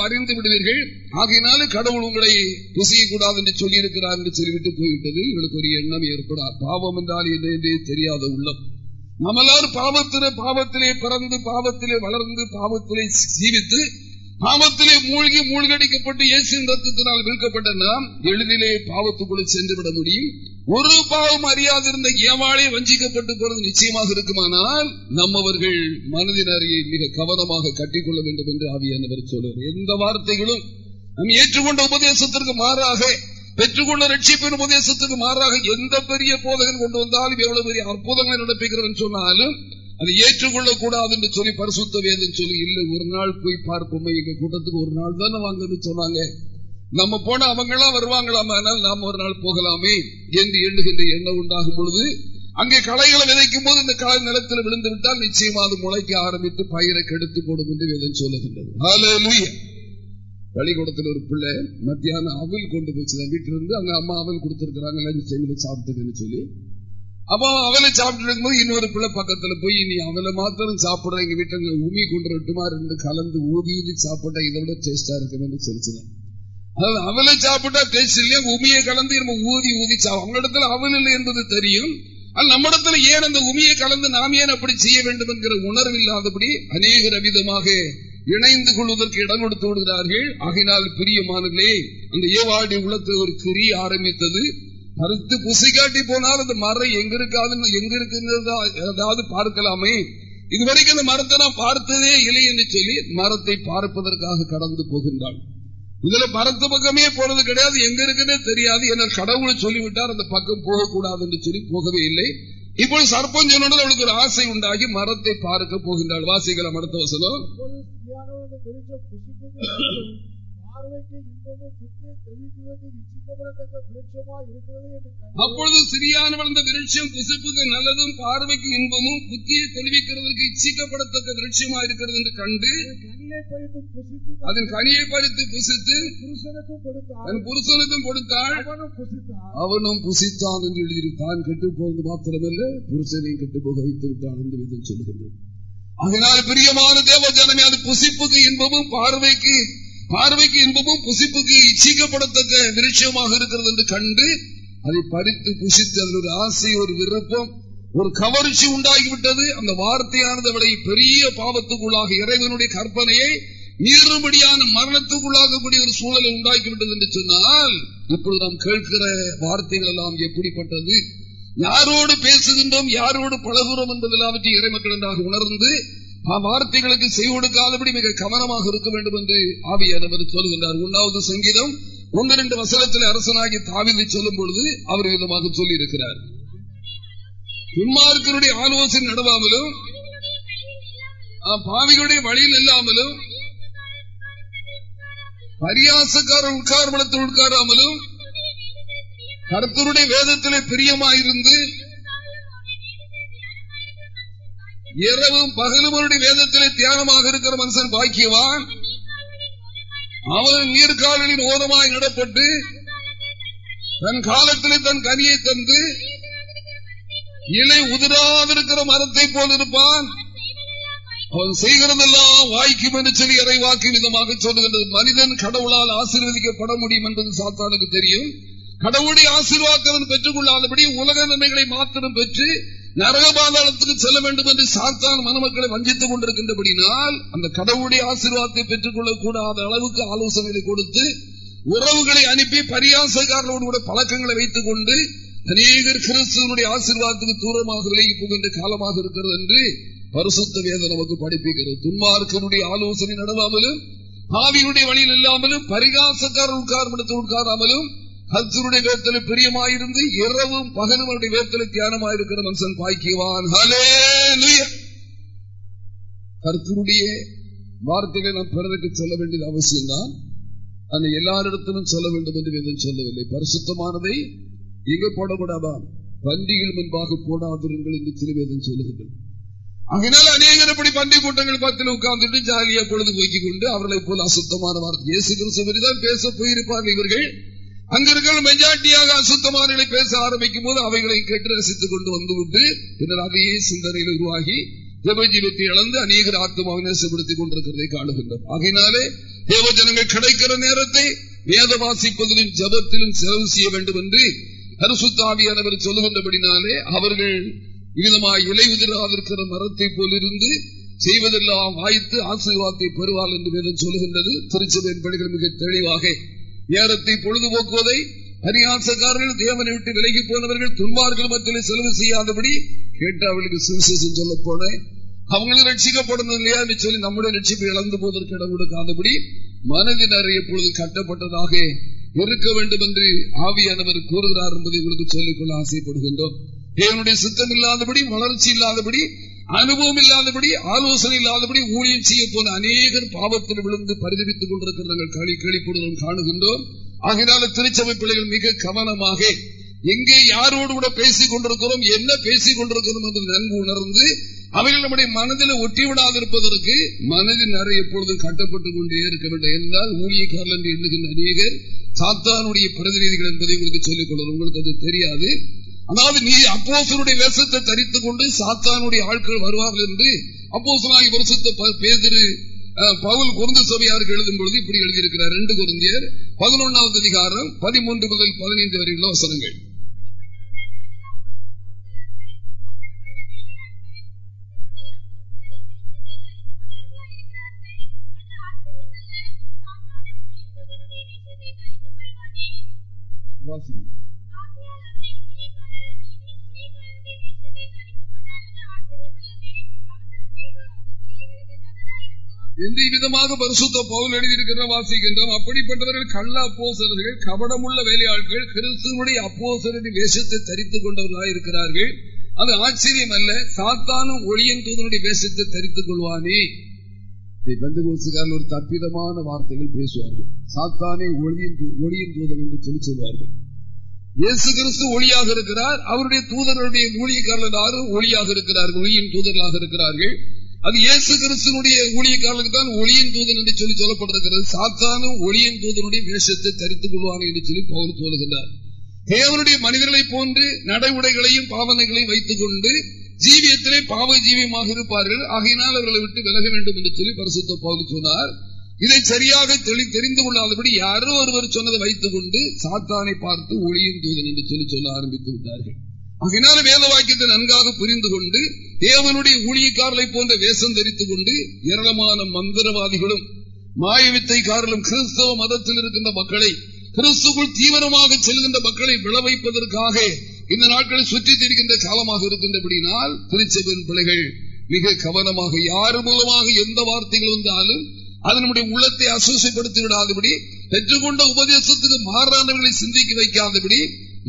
S1: அறிந்து விடுவீர்கள். ஆகையினால கடவுள் உங்களை புசியக்கூடாது என்று சொல்லியிருக்கிறார் என்று சொல்லிவிட்டு போய்விட்டது. இவளுக்கு ஒரு எண்ணம் ஏற்படா பாவம் என்றால் என்ன என்றே தெரியாத உள்ளம். நம்மளால் பாவத்திலே பாவத்திலே பிறந்து பாவத்திலே வளர்ந்து பாவத்திலே ஜீவித்து பாவத்திலே மூழ்கி மூழ்கடிக்கப்பட்டு இயேசின் ரத்தத்தினால் விற்கப்பட்ட நாம் எளிதிலே பாவத்துக்குள்ளே சென்று விட முடியும். ஒரு பாவம் அறியாதிருந்த ஏவாளே வஞ்சிக்கப்பட்டு போறது நிச்சயமாக இருக்குமானால் நம்மவர்கள் மனதின் அறியை மிக கவனமாக கட்டிக்கொள்ள வேண்டும் என்று ஆவியானவர் சொல்வார் எந்த வார்த்தைகளும் நாம் ஏற்றுக்கொண்ட உபதேசத்திற்கு மாறாக பெற்றுக்கொண்ட ரட்சிப்பின் உபதேசத்துக்கு மாறாக எந்த பெரிய போதகன் கொண்டு வந்தாலும் எவ்வளவு பெரிய அற்புதங்கள் நடப்புகிறவன் சொன்னாலும் அதை ஏற்றுக்கொள்ள கூடாது என்று சொல்லி பரிசுத்த வேதம் சொல்லி இல்லை ஒரு நாள் போய் பார்ப்போமே எங்க கூட்டத்துக்கு ஒரு நாள் தானே வாங்கன்னு சொன்னாங்க. நம்ம போன அவங்க எல்லாம் வருவாங்களாம் நாம் ஒரு நாள் போகலாமே என்று எண்ணுகின்ற எண்ணம் உண்டாகும் பொழுது அங்கே களைகளை விதைக்கும் போது இந்த களை நிலத்தில் விழுந்து விட்டால் நிச்சயமா அது முளைக்க ஆரம்பித்து பயிரை கெடுத்து போடும் என்று வேதம் சொல்லுகின்றது. பள்ளிக்கூடத்தில் ஒரு பிள்ளை மத்தியானம் அவல் கொண்டு போச்சு வீட்டிலிருந்து அங்க அம்மா அவல் கொடுத்திருக்கிறாங்க லஞ்ச் டைம்ல சொல்லி. அப்ப அவளை சாப்பிட்டு இருக்கும்போது இன்னொரு பிள்ளை பக்கத்துல போய் நீ அவளை மாத்திரம் சாப்பிடுற எங்க வீட்டுல உமி கொண்டு ரெட்டுமா ரெண்டு கலந்து ஊதி ஊதி சாப்பிட்டா இதை விட டேஸ்டா இருக்குன்னு சொல்லிச்சுதான். அதாவது அவளை சாப்பிட்டா டேஸ்ட் இல்லையா? உமியை கலந்து நம்ம ஊதி ஊதி அவங்க இடத்துல அவள் இல்லை என்பது தெரியும். நம்ம இடத்துல ஏன் அந்த உமியை கலந்து நாம் ஏன் அப்படி செய்ய வேண்டும் என்கிற உணர்வு இல்லாதபடி அநேக விதமாக இணைந்து கொள்வதற்கு இடம் கொடுத்து விடுகிறார்கள். ஆகினால் பிரியமானங்களே அந்த ஏவாடி உள்ளத்தில் ஒரு கிரி ஆரம்பித்தது. மறுத்து புசி காட்டி போனால் அந்த மரம் எங்க இருக்காது எங்க இருக்குங்கிறதா ஏதாவது பார்க்கலாமே. இதுவரைக்கும் இந்த மரத்தை நான் பார்த்ததே இல்லை என்று சொல்லி மரத்தை பார்ப்பதற்காக கடந்து போகின்றாள். இதுல மரத்து பக்கமே போனது கிடையாது எங்க இருக்குன்னே தெரியாது. என கடவுள் சொல்லிவிட்டார் அந்த பக்கம் போகக்கூடாது என்று சொல்லி போகவே இல்லை. இப்போது சர்ப்பம் சொன்னது அவளுக்கு ஒரு ஆசை உண்டாகி மரத்தை பார்க்க போகின்றாள். வாசிக்கலாம் அடுத்த வசனம். பார்வைக்கு இன்பமும் அப்பொழுது சிறியான வளர்ந்த விருட்சம் புசிப்புக்கு நல்லதும் பார்வைக்கு இன்பமும் புத்தியை தெளிவிக்கிறதற்கு இச்சிக்கப்படத்தக்க விருட்சமா இருக்கிறது என்று கண்டு அதன் கனியை பறித்து புசித்து தன் புருஷனுக்கும் கொடுத்தாள். அவனும் புசித்தான் என்று எழுதியிருத்தான் கெட்டு போவது மாத்திரமல்ல புருஷனையும் கெட்டு போக வைத்து விட்டான் என்று விதம் சொல்லுகின்றது. அதனால் பிரியமான தேவ ஜனமே அது புசிப்புக்கு இன்பமும் பார்வைக்கு பார்வைக்கு இன்பமும் புசிப்புக்கு இச்சிக்கப்படத்தக்க விருட்சமாக இருக்கிறது என்று கண்டு அதை பறித்து புசித்து அதில் ஒரு ஆசை ஒரு விருப்பம் ஒரு கவர்ச்சி உண்டாகிவிட்டது. அந்த வார்த்தையானது அவளை பெரிய பாவத்துக்குள்ளாக இறைவனுடைய கற்பனையை மீறும்படியான மரணத்துக்குள்ளாகக்கூடிய ஒரு சூழலை உண்டாக்கிவிட்டது என்று சொன்னால் இப்பொழுது நாம் கேட்கிற வார்த்தைகள் எல்லாம் எப்படிப்பட்டது? யாரோடு பேசுகின்றோம் யாரோடு பழகுறோம் என்பதெல்லாவற்றை இறைமக்கள் என்றாக உணர்ந்து நாம் வார்த்தைகளுக்கு செய் கொடுக்காதபடி மிக கவனமாக இருக்க வேண்டும் என்று ஆவியானவர் சொல்கின்றார் ஒன்றாவது சங்கீதம் ஒன்று ரெண்டு வசனத்தில் அரசனாகி தாவிதை சொல்லும் பொழுது அவர் விதமாக சொல்லி இருக்கிறார் துன்மார்க்கருடைய ஆலோசனை நடவாமலும் பாவிகளுடைய வழியில் இல்லாமலும் பரியாசக்கார உட்கார்மலத்தில் உட்காராமலும் கருத்தருடைய வேதத்திலே பிரியமாயிருந்து இரவும் பகலும் அவருடைய வேதத்திலே தியானமாக இருக்கிற மனுஷன் பாக்கியவான். அவன் நீர்காலின் ஓரமாய் நடப்பட்டு தன் காலத்திலே தன் கனியை தந்து இலை உதிராதிருக்கிற மரத்தை போல் இருப்பான். அவன் செய்கிறதெல்லாம் வாய்க்கும் என்று சொல்லி இறை விதமாக சொல்லுகின்றது. மனிதன் கடவுளால் ஆசீர்வதிக்கப்பட முடியும் என்பது சாத்தானுக்கு தெரியும். கடவுளுடைய ஆசீர்வாதம் பெற்றுக் கொள்ளாதபடி உலக நன்மைகளை மாத்திரம் பெற்று நரக பாதாளத்துக்கு செல்ல வேண்டும் என்று சாத்தான் மணமக்களை வஞ்சித்துக் கொண்டிருக்கின்றபடினால் அந்த கடவுளுடைய ஆசீர்வாதத்தை பெற்றுக் கொள்ளக்கூடாத அளவுக்கு ஆலோசனைகளை கொடுத்து உறவுகளை அனுப்பி பரியாசக்காரர்களோடு கூட பழக்கங்களை வைத்துக் கொண்டு அநேகர் கிறிஸ்துவனுடைய ஆசீர்வாதத்துக்கு தூரமாக விலகி போகின்ற காலமாக இருக்கிறது என்று பரிசுத்த வேதம் நமக்கு படிப்பிக்கிறது. துன்மார்க்கனுடைய ஆலோசனை நடவாமலும் பாவியுடைய வழியில் இல்லாமலும் பரிகாசக்காரர் உட்கார்மிடத்தில் உட்காராமலும் கர்த்தருடைய வேத்தல பிரியமாயிருந்து இரவும் பகலும் அவருடைய வேத்தல தியானமாயிருக்கிற மனுஷன் பாய்க்குவான். கர்த்தருடைய வார்த்தைகளை நாம் பிறருக்கு சொல்ல வேண்டியது அவசியம்தான். அந்த எல்லாரிடத்திலும் சொல்ல வேண்டும் என்று வேதம் சொல்லவில்லை. பரிசுத்தமானதை இங்க போடக்கூடாதான் பந்திகள் முன்பாக போடாதிருங்கள் என்று சில வேதம் சொல்லுகின்றன அதனால அநேகர் அப்படி பண்டி கூட்டங்கள் பத்தில் உட்கார்ந்துட்டு ஜாலியா பொழுது போக்கிக் கொண்டு அவர்களை போல அசுத்தமான வார்த்தை. இயேசு கிறிஸ்துவரிதான் பேச போயிருப்பார்கள் இவர்கள். அங்கிருக்கிற மெஜாரிட்டியாக அசுத்தமானங்களை பேச ஆரம்பிக்கும் போது அவைகளை கேட்டு ரசித்துக் கொண்டு வந்துவிட்டு பின்னர் அதையே சிந்தனையில் உருவாகி ஜபஜீவத்தை இழந்து அநேகர் ஆத்மாவை நேசப்படுத்திக் கொண்டிருக்கிறதை காணுகின்றோம். ஆகையினாலே தேவஜனங்கள் கிடைக்கிற நேரத்தை வேத வாசிப்பதிலும் ஜபத்திலும் செலவு செய்ய வேண்டும் என்று கருசுத்தாவியானவர் சொல்லுகின்றபடினாலே அவர்கள் இவ்விதமாய் இலை உதிராதிருக்கிற மரத்தை போலிருந்து செய்வதெல்லாம் வாய்த்து ஆசீர்வாதத்தை பெறுவாள் என்று வேதம் சொல்லுகின்றது. திருச்சபையின் பணிகள் மிக தெளிவாக நேரத்தை பொழுதுபோக்குவதை பரியாசக்காரர்கள் தேவனை விட்டு விலகி போனவர்கள் துன்பார்கள் மத்தியில் செலவு செய்யாதபடி கேட்டு அவர்களுக்கு சுவிசேஷம் சொல்ல போனேன். அவங்களும் ரட்சிக்கப்படணும் இல்லையா என்று சொல்லி நம்முடைய ரட்சிப்பை இழந்து போவதற்கு இடம் கொடுக்காதபடி மனதின் எப்பொழுது பொழுது கட்டப்பட்டதாக இருக்க வேண்டும் என்று ஆவியானவர் கூறுகிறார் என்பதை உங்களுக்கு சொல்லிக்கொள்ள ஆசைப்படுகின்றோம். தேவனுடைய சுத்தம் இல்லாதபடி வளர்ச்சி இல்லாதபடி அனுபவம் இல்லாதபடி ஆலோசனை இல்லாதபடி ஊழியம் செய்ய போன அநேகர் பாவத்தில் விழுந்து பரிதவித்துக் கொண்டிருக்கிற நாங்கள் கேள்விப்படுவதும் காணுகின்றோம். ஆகினால திருச்சபை பிள்ளைகள் மிக கவனமாக எங்கே யாரோடு கூட பேசிக் கொண்டிருக்கிறோம் என்ன பேசிக் கொண்டிருக்கிறோம் என்று நன்கு உணர்ந்து அவைகள் நம்முடைய மனதில் ஒட்டி விடாதிருப்பதற்கு மனதின் நிறைய எப்பொழுதும் கட்டப்பட்டுக் கொண்டே இருக்க வேண்டும். என்றால் ஊழியக்காரர்கள் என்று எண்ணுகின்ற அநேகர் சாத்தானுடைய பிரதிநிதிகள் என்பதை உங்களுக்கு சொல்லிக் கொள்ளும் உங்களுக்கு அது தெரியாது. அதாவது நீ அப்போசனுடைய வேஷத்தை தரித்துக் கொண்டு சாத்தானுடைய ஆட்கள் வருவார்கள் என்று அப்போசனாகி வருஷத்தை பேதிரு பவுல் குருந்த சபையாருக்கு எழுதும் பொழுது இப்படி எழுதியிருக்கிறார். ரெண்டு குருந்தியர் பதினொன்னாவது அதிகாரம் பதிமூன்று முதல் பதினைந்து வரையுள்ள வசனங்கள். எந்த விதமாக பரிசுத்த பவுல் எழுதியிருக்கிற வாசிக்கின்றோம்? அப்படிப்பட்டவர்கள் கள்ள அப்போசர்கள் கபடமுள்ள வேலையாட்கள் கிறிஸ்துவனுடைய அப்போசரின் வேஷத்தை தரித்துக் கொண்டவர்களாக இருக்கிறார்கள். அது ஆச்சரியம் அல்ல. சாத்தானும் ஒளியின் தூதனுடைய வேஷத்தை தரித்துக் கொள்வானே. பந்தகோசுக்காரர்கள் ஒரு தப்பிதமான வார்த்தைகள் பேசுவார்கள். சாத்தானே ஒளியின் ஒளியின் தூதன் என்று சொல்லி சொல்வார்கள். இயேசு கிறிஸ்து ஒளியாக இருக்கிறார். அவருடைய தூதர்களுடைய ஊழியக்காரர்கள் யாரும் ஒளியாக இருக்கிறார்கள் ஒளியின் தூதர்களாக இருக்கிறார்கள். அது இயேசு கிறிஸ்தனுடைய ஊழியக்காரர்களுக்கு தான் ஒளியின் தூதன் என்று சொல்லி சொல்லப்பட்டிருக்கிறது. சாத்தானும் ஒளியின் தூதனுடைய வேஷத்தை தரித்துக் கொள்வான் என்று சொல்லி பவுல் சொல்லுகின்றார். தேவனுடைய மனிதர்களை போன்று நடைமுறைகளையும் பாவனைகளையும் வைத்துக் கொண்டு ஜீவியத்திலே பாவ ஜீவியமாக இருப்பார்கள். ஆகையினால் அவர்களை விட்டு விலக வேண்டும் என்று சொல்லி பரிசுத்த பவுல் சொன்னார். இதை சரியாக தெரிந்து கொள்ளாதபடி யாரோ ஒருவர் சொன்னதை வைத்துக் கொண்டு சாத்தானை பார்த்து ஒளியின் தூதன் என்று சொல்லி சொல்ல ஆரம்பித்து விட்டார்கள். அதனால வேத வாக்கியத்தை நன்காக புரிந்து கொண்டு தேவனுடைய ஊழியக்காரலை போன்ற வேஷம் தரித்துக் கொண்டு ஏராளமான மந்திரவாதிகளும் மாயவித்தைக்காரர்களும் கிறிஸ்தவ மதத்தில் இருக்கின்ற மக்களை கிறிஸ்துக்குள் தீவிரமாக செல்கின்ற மக்களை விளவைப்பதற்காக இந்த நாட்களில் சுற்றி திரிகின்ற காலமாக இருக்கின்றபடினால் திருச்செவின் பிள்ளைகள் மிக கவனமாக யார் மூலமாக எந்த வார்த்தைகள் வந்தாலும் அதனுடைய உள்ளத்தை அசூசைப்படுத்தி விடாதபடி பெற்றுக்கொண்ட உபதேசத்துக்கு மாறானவர்களை சிந்திக்க வைக்காதபடி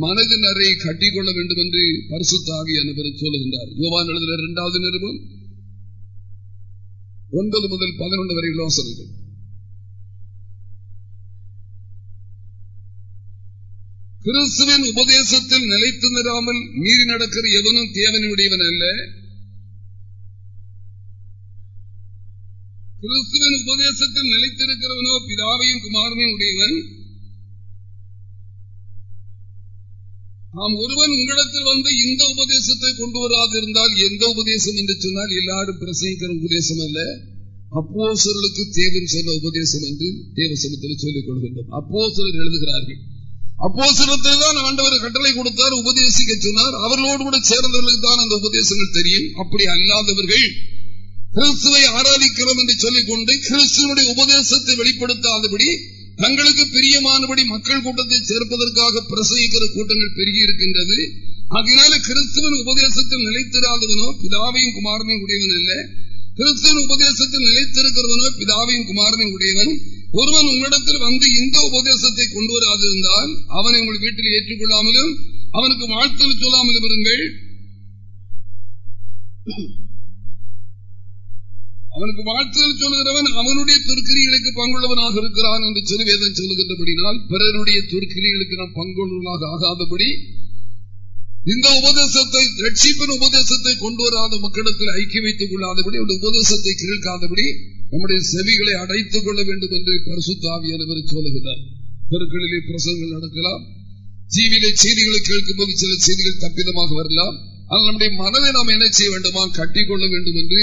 S1: மனதின் அறையை கட்டிக்கொள்ள வேண்டும் என்று பரிசுத்தாகி அனுபவ சொல்லுகின்றார். யோவான் எழுதுகிற இரண்டாவது நிறுவனம் ஒன்பது முதல் பதினொன்று வரை யோசனைகள் கிறிஸ்துவின் உபதேசத்தில் நிலைத்து நிறாமல் மீறி நடக்கிற எவனும் தேவனுடையவன் அல்ல. கிறிஸ்துவின் உபதேசத்தில் நிலைத்திருக்கிறவனோ பிதாவையும் குமாரனையும் உடையவன். நாம் ஒருவன் உங்களிடத்தில் வந்து இந்த உபதேசத்தை கொண்டு வராது இருந்தால் எந்த உபதேசம் என்று சொன்னால் எல்லாரும் பிரசங்கிக்கிற உபதேசம் அல்ல. அப்போசர்களுக்கு தேவன் சொன்ன உபதேசம் என்று தேவசனத்தில் சொல்லிக் கொள்கின்றோம். அப்போசர்கள் எழுதுகிறார்கள். அப்போசனத்தில் தான் ஆண்டவர் கட்டளை கொடுத்தார் உபதேசிக்க சொன்னார். அவர்களோடு கூட சேர்ந்தவர்களுக்கு தான் அந்த உபதேசங்கள் தெரியும். அப்படி அல்லாதவர்கள் கிறிஸ்துவை ஆராதிக்கிறோம் என்று சொல்லிக் கொண்டு கிறிஸ்துவனுடைய உபதேசத்தை வெளிப்படுத்தாதபடி தங்களுக்கு பிரியமானபடி மக்கள் கூட்டத்தை சேர்ப்பதற்காக பிரசவிக்கிற கூட்டங்கள் பெருகி இருக்கின்றது அதனால கிறிஸ்துவன் உபதேசத்தில் நிலைத்திராதவனோ பிதாவையும் குமாரனையும் உடையவன் அல்ல. கிறிஸ்துவன் உபதேசத்தில் நிலைத்திருக்கிறவனோ பிதாவையும் குமாரனையும் உடையவன். ஒருவன் உங்களிடத்தில் வந்து இந்த உபதேசத்தை கொண்டு வராதிருந்தால் அவனை உங்கள் வீட்டில் ஏற்றுக்கொள்ளாமலும் அவனுக்கு வாழ்த்து சொல்லாமலும் இருங்கள். அவனுக்கு வாழ்த்துகள் சொல்லுகிறவன் அவனுடைய துர்க்கிரிகளுக்கு பங்குள்ளவனாக இருக்கிறான் என்று சிறுவேதன் சொல்லுகின்றபடினால் பிறருடைய துர்க்கிரிகளுக்கு நாம் பங்குள்ளவனாக ஆகாதபடி இந்த உபதேசத்தை ரட்சிப்பின் உபதேசத்தை கொண்டு வராத மக்களிடத்தில் ஐக்கிய வைத்துக் கொள்ளாதபடி அவருடைய உபதேசத்தை கேட்காதபடி நம்முடைய செவிகளை அடைத்துக் கொள்ள வேண்டும் என்று பரிசுத்தாவியானவர் சொல்லுகிறார். தெருக்களிலே பிரசங்கள் நடக்கலாம். டிவியிலே செய்திகளை கேட்கும் போது சில செய்திகள் தப்பிதமாக வரலாம். ஆனால் நம்முடைய மனதை நாம் என்ன செய்ய வேண்டுமா? கட்டிக்கொள்ள வேண்டும் என்று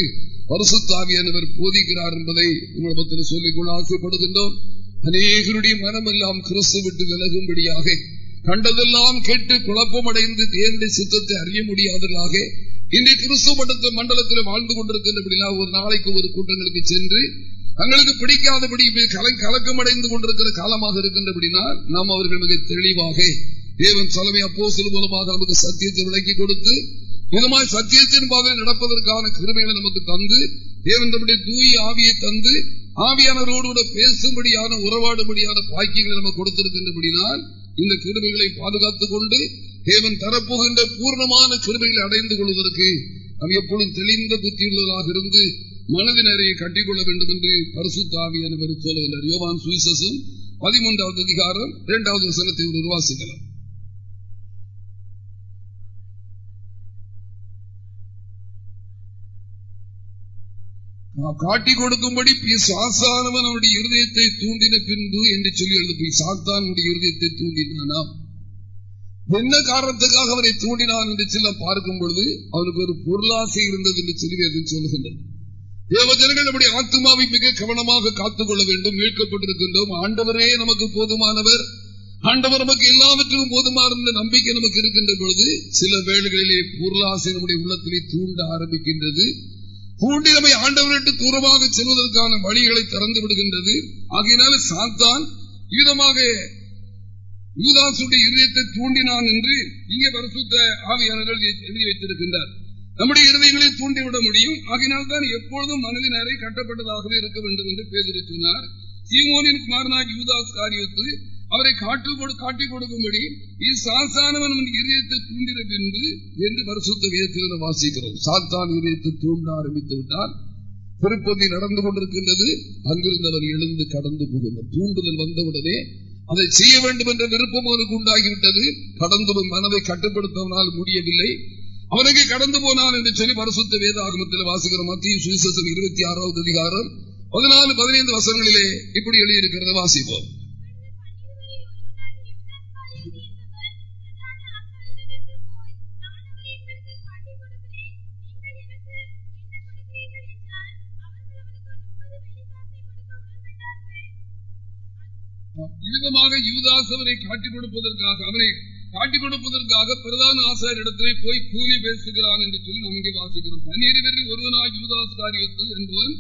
S1: பரிசுத்தாவியானவர் போதிக்கிறார் என்பதை உங்களிடத்தில் சொல்லிக்கொள்ள ஆசைப்படுகின்றோம். அநேகருடைய மனம் எல்லாம் கிறிஸ்து விட்டு விலகும்படியாக கண்டதெல்லாம் கேட்டு குழப்பமடைந்து தேவனுடைய சித்தத்தை அறிய முடியாதவர்களாக இன்றைய கிறிஸ்துவ மண்டலத்தில் வாழ்ந்து கொண்டிருக்கின்றபடினா ஒரு நாளைக்கு ஒரு கூட்டங்களுக்கு சென்று தங்களுக்கு பிடிக்காதபடி கலக்கமடைந்து கொண்டிருக்கிற காலமாக இருக்கின்றபடினால் நாம் அவர்கள் மிக தெளிவாக தேவன் தலைமை அப்போ மூலமாக நமக்கு சத்தியத்தை விளக்கி கொடுத்து விதமாய் சத்தியத்தின் பாதை நடப்பதற்கான கிருமைகளை நமக்கு தந்து தேவன் தம்முடைய தூய ஆவியை தந்து ஆவியானவரோடு பேசும்படியான உறவாடும்படியான பாக்கியங்களை நமக்கு கொடுத்திருக்கின்றபடினால் இந்த கிருமைகளை பாதுகாத்துக் கொண்டு தேவன் தரப்போகின்ற பூர்ணமான கிருமைகளை அடைந்து கொள்வதற்கு நாம் எப்பொழுதும் தெளிந்த புத்தியுள்ளதாக இருந்து மனதின் கட்டிக்கொள்ள வேண்டும் என்று பரிசுத்தாவியானவர் சொல்லவில்லை யோவான் சுவிசஸும் பதிமூன்றாவது அதிகாரம் இரண்டாவது வசனத்தை ஒரு உருவாசிக்கலாம் காட்டிக் கொடுக்கும்படி பிசாசானவன் அவனுடைய இருதயத்தை தூண்டின பின்பு என்று சொல்லி எழுது சாத்தானுடைய இருதயத்தை தூண்டினானாம். என்ன காரணத்துக்காக அவனை தூண்டினான் என்று சொல்ல பார்க்கும் பொழுது அவனுக்கு ஒரு பொருளாசை இருந்தது என்று சொல்லி அதை சொல்லுகின்றது. தேவஜனங்கள் நம்முடைய ஆத்மாவை மிக கவனமாக காத்துக்கொள்ள வேண்டும் மீட்கப்பட்டிருக்கின்றோம். ஆண்டவரே நமக்கு போதுமானவர். ஆண்டவர் நமக்கு எல்லாவற்றிலும் போதுமான நம்பிக்கை நமக்கு இருக்கின்ற பொழுது சில வேளைகளிலே பொருளாசை நம்முடைய உள்ளத்திலே தூண்ட ஆரம்பிக்கின்றது. தூண்டி நம்மை ஆண்டவர்கிட்ட தூரமாக செல்வதற்கான வழிகளை திறந்து விடுகின்றது. ஆகையினால சாத்தான் விதமாக யூதாசுடைய இதயத்தை தூண்டினான் என்று இங்கே பரிசுத்த ஆவியாளர்கள் எழுதி வைத்திருக்கின்றார். நம்முடைய இருதயங்களை தூண்டிவிட முடியும். ஆகினால் தான் எப்பொழுதும் மனதின் அறை கட்டப்பட்டதாகவே இருக்க வேண்டும் என்று பேசிட்டு சொன்னார். சீமோனின் குமாரனாகி யூதாஸ் காரியத்து அவரை காட்டிக் கொடுக்கும்படி சாத்தானவன் இதயத்தை தூண்டின பின்பு என்று பரிசுத்த வேதத்தில் வாசிக்கிறோம். சாத்தான் இதயத்தை தூண்ட ஆரம்பித்து விட்டார் திருப்பதி நடந்து கொண்டிருக்கின்றது. அங்கிருந்தவர் எழுந்து கடந்து போகின்றார் தூண்டுதல் வந்தவுடனே அதை செய்ய வேண்டும் என்ற விருப்பம் அவனுக்கு உண்டாகிவிட்டது. கடந்து மனதை கட்டுப்படுத்தவனால் முடியவில்லை. அவனுக்கு கடந்து போனான் என்று சொல்லி பரிசுத்த வேதாகமத்தில் வாசிக்கிற மத்திய சுவிசேஷம் இருபத்தி ஆறாவது அதிகாரம் பதினாலு பதினைந்து வசங்களிலே இப்படி எழுதியிருக்கிறத வாசிப்போம். இவ்விதமாக காட்டிக் கொடுப்பதற்காக அவனை காட்டிக் கொடுப்பதற்காக பிரதான ஆசாரிடத்திலே போய் கூலி பேசுகிறான் என்று சொல்லி நாம் இங்கே வாசிக்கிறோம். பன்னிருவரில் ஒருவனாக யூதாஸ் காரியத்து என்பவன்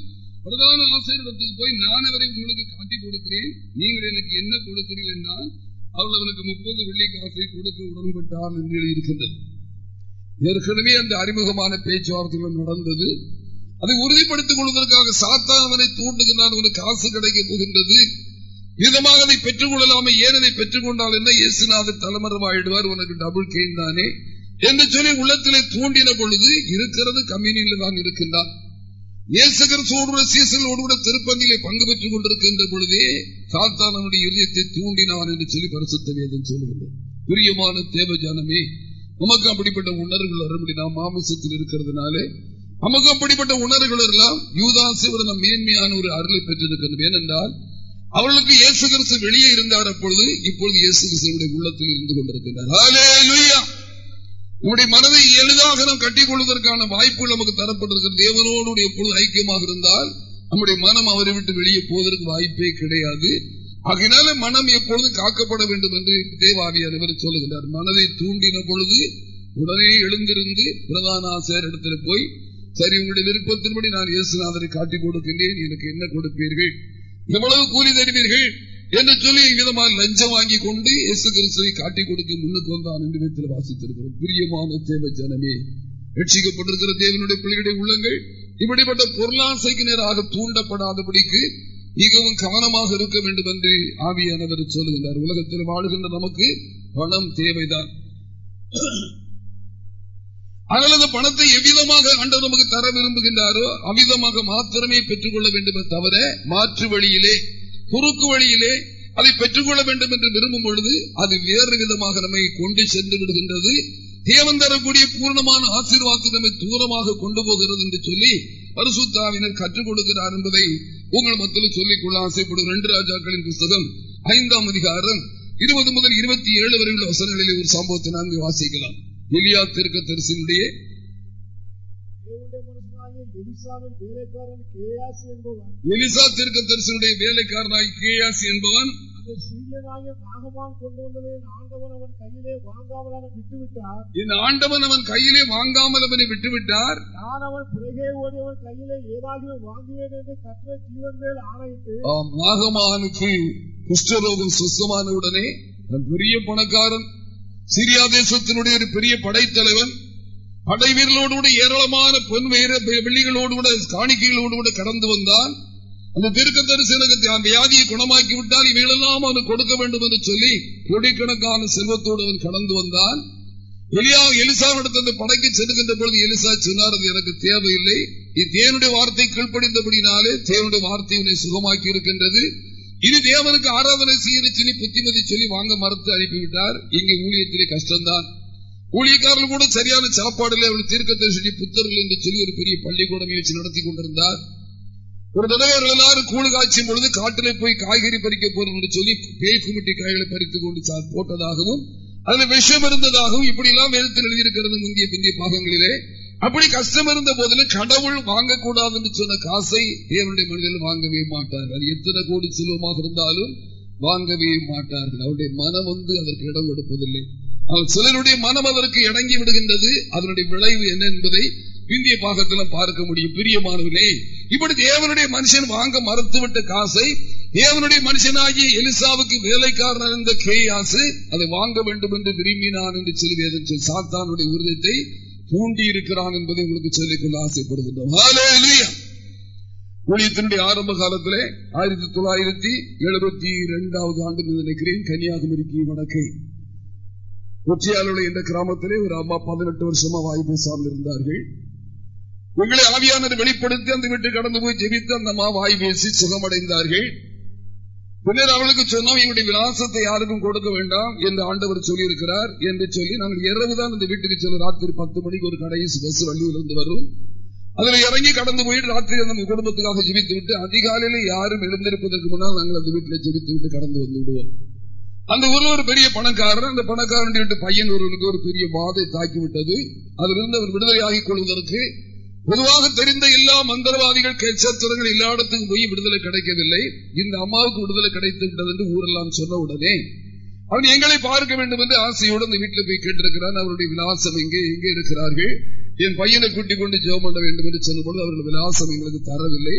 S1: பிரதான ஆசிரியரிடத்துக்கு போய் நான் அவரை உங்களுக்கு காட்டிக் கொடுக்கிறேன். நீங்கள் எனக்கு என்ன கொடுக்கிறீர்கள் என்றால் அவள் அவனுக்கு முப்பது வெள்ளி காசை கொடுக்க உடன்பட்டான் என்று எழுதியிருக்கின்றது. ஏற்கனவே அந்த அறிமுகமான பேச்சுவார்த்தைகள் நடந்தது. அதை உறுதிப்படுத்திக் கொள்வதற்காக சாத்தான் அவனை தூண்டுகிறான். அவனுக்கு காசு கிடைக்க போகின்றது. விதமாக அதை பெற்றுக் கொள்ளலாமே. ஏன் அதை பெற்றுக் கொண்டால் என்ன? இயேசுநாதர் தலைமறைவாயிடுவார். உனக்கு டபுள் கெயின் தானே. என்று சொல்லி உள்ளத்திலே தூண்டின பொழுது இருக்கிறது கம்யூனியில் தான் இருக்கின்றான். இயேசுகர் சீசனோடு கூட திருப்பந்திலே பங்கு பெற்றுக் கொண்டிருக்கின்ற பொழுதே சாத்தானனுடைய இதயத்தை தூண்டினான் என்று சொல்லி பரிசுத்த வேதம் சொல்லுகின்றது பிரியமான தேவஜானமே நமக்கு அப்படிப்பட்ட உணர்வுகள் வரும்படி நாம் மாமிசத்தில் இருக்கிறதுனாலே நமக்கு அப்படிப்பட்ட உணர்வுகள் எல்லாம் யூதாசிவரன மேன்மையான ஒரு அருளை பெற்றிருக்கிறது. ஏனென்றால் அவர்களுக்கு இயேசு கிறிஸ்து வெளியே இருந்தார் அப்பொழுது இப்பொழுது இயேசு கிறிஸ்துடைய உள்ளத்தில் இருந்து கொண்டிருக்கின்றார். உங்களுடைய மனதை எளிதாக நாம் கட்டிக் கொள்வதற்கான வாய்ப்பு நமக்கு தரப்பட்டிருக்கிற தேவனோடு எப்பொழுது ஐக்கியமாக இருந்தால் நம்முடைய மனம் அவரை விட்டு வெளியே போவதற்கு வாய்ப்பே கிடையாது. ஆகினால மனம் எப்பொழுதும் காக்கப்பட வேண்டும் என்று தேவாவியானவர் சொல்லுகிறார் மனதை தூண்டின பொழுது உடனே எழுந்திருந்து பிரதான ஆசிரியர் இடத்துல போய் சரி உங்களுடைய விருப்பத்தின்படி நான் இயேசுநாதரை காட்டிக் கொடுக்கின்றேன் எனக்கு என்ன கொடுப்பீர்கள்? எவ்வளவு கூலி தருவீர்கள் என்று சொல்லி விதமாக லஞ்சம் வாங்கி கொண்டு இயேசு கிறிஸ்துவை காட்டிக் கொடுக்க முன்னுக்கு வந்தான் என்று வீட்டில் வாசித்திருக்கிறோம். பிரியமான தேவ ஜனமே ரட்சிக்கப்பட்டிருக்கிற தேவனுடைய பிள்ளைகளுடைய உள்ளங்கள் இப்படிப்பட்ட பொருளாசைக்கு நேராக தூண்டப்படாதபடிக்கு மிகவும் கவனமாக இருக்க வேண்டும் என்று ஆவியானவர் சொல்லுகின்றார். உலகத்தில் வாழ்கின்ற நமக்கு பணம் தேவைதான். அதனால் அந்த பணத்தை எவ்விதமாக ஆண்டவர் நமக்கு தர விரும்புகின்றாரோ அவ்விதமாக மாத்திரமே பெற்றுக்கொள்ள வேண்டுமே வேண்டும் தவிர மாற்று வழியிலே குறுக்கு வழியிலே அதை பெற்றுக்கொள்ள வேண்டும் என்று விரும்பும் பொழுது அது வேறு விதமாக நம்மை கொண்டு சென்று விடுகின்றது. தேவன் தரக்கூடிய பூர்ணமான ஆசீர்வாதத்தை நம்மை தூரமாக கொண்டு போகிறது என்று சொல்லி பரிசுத்தாவினர் கற்றுக் கொடுக்கிறார் என்பதை உங்கள் மத்தியில் சொல்லிக் கொள்ள ஆசைப்படும் ரெண்டு ராஜாக்களின் புஸ்தகம் ஐந்தாம் அதிகாரம் இருபது முதல் இருபத்தி ஏழு வரை உள்ள வசனங்களில் ஒரு சம்பவத்தை நாங்கள் வாசிக்கலாம். எலியா திருக்க தரிசனுடைய எலிசா திருக்க தரிசனுடைய வேலைக்காரனாய் கேயாசி என்பவன்.
S2: என் ஆண்டவன் அவன் கையிலே வாங்காமல் அவன் விட்டுவிட்டார்.
S1: என் ஆண்டவன் அவன் கையிலே வாங்காமல் அவனை விட்டுவிட்டார்.
S2: நான் அவன் பிறகே ஓடி அவன் கையிலே ஏதாகிலும் வாங்குவேன் என்று கற்ற ஜீவன் மேல் ஆணையிட்டு
S1: நாகமானுக்கு குஷ்டரோகம் அவன் பெரிய பணக்காரன் சிரியா தேசத்தினுடைய ஒரு பெரிய படைத்தலைவன் படை வீரர்களோடு கூட ஏராளமான பொன் வீர வெள்ளிகளோடு கூட காணிக்கைகளோடு கூட கடந்து வந்தான். அந்த திருக்க தரிசனத்தை அந்த வியாதியை குணமாக்கி விட்டால் இவைகளெல்லாம் அவன் கொடுக்க வேண்டும் என்று சொல்லி கோடிக்கணக்கான செல்வத்தோடு அவன் கடந்து வந்தான். எலியா எலிசாவிடத்தில் அந்த படைக்கு செல்கின்ற பொழுது எலிசா சொன்னார் அது எனக்கு தேவையில்லை. இது தேவனுடைய வார்த்தை கீழ்ப்படிந்தபடினாலே தேவனுடைய வார்த்தை உன்னை சுகமாக்கி இருக்கின்றது. இது தேவனுக்கு ஆராதனை செய்ய சொல்லி புத்திமதி சொல்லி வாங்க மறுத்து அனுப்பிவிட்டார். இங்கே ஊழியத்திலே கஷ்டம்தான். ஊழியக்காரர்கள் கூட சரியான சாப்பாடுல அவர்கள் தீர்க்கத்தை சொல்லி புத்தர்கள் என்று சொல்லி ஒரு பெரிய பள்ளிக்கூடம் வச்சு நடத்தி கொண்டிருந்தார். ஒரு தடவை அவர்கள் எல்லாரும் கூழு காய்ச்சும் பொழுது காட்டிலே போய் காய்கறி பறிக்க போறோம் என்று சொல்லி பேய் குமிட்டி காய்களை பறித்துக் கொண்டு போட்டதாகவும் அதுல விஷம் இருந்ததாகவும் இப்படி எல்லாம் எழுத்தில் எழுதியிருக்கிறது முந்தைய பிந்திய பாகங்களிலே. அப்படி கஷ்டம் இருந்த போதிலும் கடவுள் வாங்கக்கூடாது என்று சொன்ன காசை தேவனுடைய மனிதர்கள் வாங்கவே மாட்டார்கள். அது எத்தனை கோடி செல்வமாக இருந்தாலும் வாங்கவே மாட்டார்கள். அவருடைய மனம் வந்து அதற்கு இடம் கொடுப்பதில்லை. ஆனால் சிலருடைய மனம் அதற்கு இடங்கி விடுகின்றது. அதனுடைய விளைவு என்ன என்பதை இந்திய பாகத்தில் பார்க்க முடியும். பிரியமானவர்களே இப்படி தேவனுடைய மனுஷன் வாங்க மறுத்துவிட்ட காசை தேவனுடைய மனுஷனாகி எலிசாவுக்கு வேலைக்காரன் இருந்த கேயாசு அதை வாங்க வேண்டும் என்று விரும்பினான் என்று சொல்லி சொல்லி சாத்தானுடைய உருதத்தை தூண்டி இருக்கிறான் என்பதை உங்களுக்கு சொல்லிக்கொள்ள ஆசைப்படுகின்றோம். ஊழியத்தினுடைய ஆரம்ப காலத்திலே ஆயிரத்தி தொள்ளாயிரத்தி எழுபத்தி இரண்டாவது ஆண்டு நினைக்கிறேன். கன்னியாகுமரிக்கு வடக்கை. ஒற்றையாளுடைய இந்த கிராமத்திலே ஒரு அம்மா பதினெட்டு வருஷமா வாய் பேசாமல் இருந்தார்கள். உங்களை ஆவியானது வெளிப்படுத்தி அந்த வீட்டு கடந்து போய் ஜெபித்து அந்த அம்மா வாய் பேசி சுகமடைந்தார்கள். பின்னர் அவளுக்கு சொன்னோம் எங்களுடைய விலாசத்தை யாருக்கும் கொடுக்க வேண்டாம் என்று ஆண்டவர் சொல்லியிருக்கிறார் என்று சொல்லி நாங்கள் இரவுதான் இந்த வீட்டுக்கு செல்லும் ராத்திரி பத்து மணிக்கு ஒரு கடைசி பஸ் வள்ளியிலிருந்து வரும். அதில் இறங்கி கடந்து போயிட்டு ராத்திரி அந்த குடும்பத்துக்காக ஜெபித்து விட்டு அதிகாலையில யாரும் எழுந்திருப்பதற்கு முன்னால் நாங்கள் அந்த வீட்டில் ஜெபித்து விட்டு கடந்து வந்து விடுவோம். அந்த ஊர்ல ஒரு பெரிய பணக்காரர் அந்த பணக்காரன் பையன் ஒருவனுக்கு ஒரு பெரிய பாதை தாக்கி விட்டது அதிலிருந்து அவர் விடுதலை ஆகிக் கொள்வதற்கு பொதுவாக தெரிந்த எல்லா மந்திரவாதிகள் கேட்சத்துறங்கள் எல்லா இடத்துக்கும் போய் விடுதலை கிடைக்கவில்லை. இந்த அம்மாவுக்கு விடுதலை கிடைத்து விட்டது என்று ஊரெல்லாம் சொன்ன உடனே அவன் எங்களை பார்க்க வேண்டும் என்று ஆசையோடு அந்த வீட்டில் போய் கேட்டிருக்கிறான். அவருடைய விலாசம் எங்கே எங்கே இருக்கிறார்கள். என் பையனை கூட்டிக் கொண்டு ஜெபம் பண்ண வேண்டும் என்று சொன்னபொழுது அவர்கள் விலாசம் எங்களுக்கு தரவில்லை.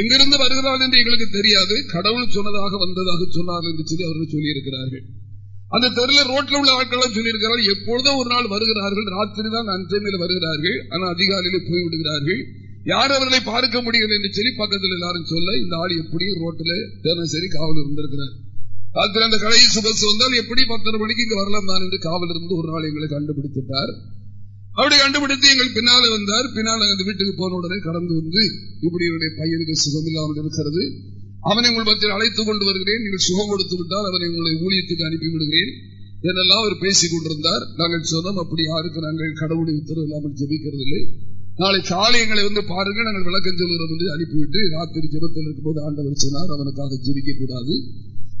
S1: எங்கிருந்து வருகிறார் என்று எங்களுக்கு தெரியாது. கடவுள் சொன்னதாக வந்ததாக சொன்னார்கள் என்று சொல்லி அவர்கள் சொல்லியிருக்கிறார்கள். அந்த தெருல ரோட்ல உள்ள ஆட்கள் சொல்லியிருக்கிறார் எப்பொழுதும் ஒரு நாள் வருகிறார்கள் ராத்திரி தான் அஞ்சமையில் வருகிறார்கள் ஆனால் அதிகாலையில போய்விடுகிறார்கள். யார் அவர்களை பார்க்க முடியல என்று சொல்லி பக்கத்தில் எல்லாரும் சொல்ல இந்த ஆள் எப்படி ரோட்டில் தினசரி காவல் இருந்திருக்கிறார். ராத்திரி அந்த கடைசி சுபசு வந்தால் எப்படி பத்தரை மணிக்கு இங்கு வரலாம் தான் என்று காவல் இருந்து ஒரு நாள் எங்களை கண்டுபிடித்துட்டார். அப்படி கண்டுபிடித்து எங்கள் பின்னால வந்தார். பின்னால் அந்த வீட்டுக்கு போன உடனே கடந்து வந்து இப்படி என்னுடைய பையனுக்கு சுகம் இல்லாமல் இருக்கிறது. அவனை உங்கள் மத்தியில் அழைத்துக் கொண்டு வருகிறேன். நீங்கள் சுகம் கொடுத்து விட்டால் அவனை உங்களை ஊழியத்துக்கு அனுப்பி விடுகிறேன் என்றெல்லாம் அவர் பேசிக் கொண்டிருந்தார். நாங்கள் சொன்னோம் அப்படி யாருக்கு நாங்கள் கடவுளின் உத்தரவு இல்லாமல் ஜபிக்கிறதில்லை. நாளை காலை எங்களை வந்து பாருங்கள். நாங்கள் விளக்கம் சொல்கிறோம் என்று அனுப்பிவிட்டு ராத்திரி ஜபத்தில் இருக்கும்போது ஆண்டவர் சொன்னார் அவனுக்காக ஜபிக்க கூடாது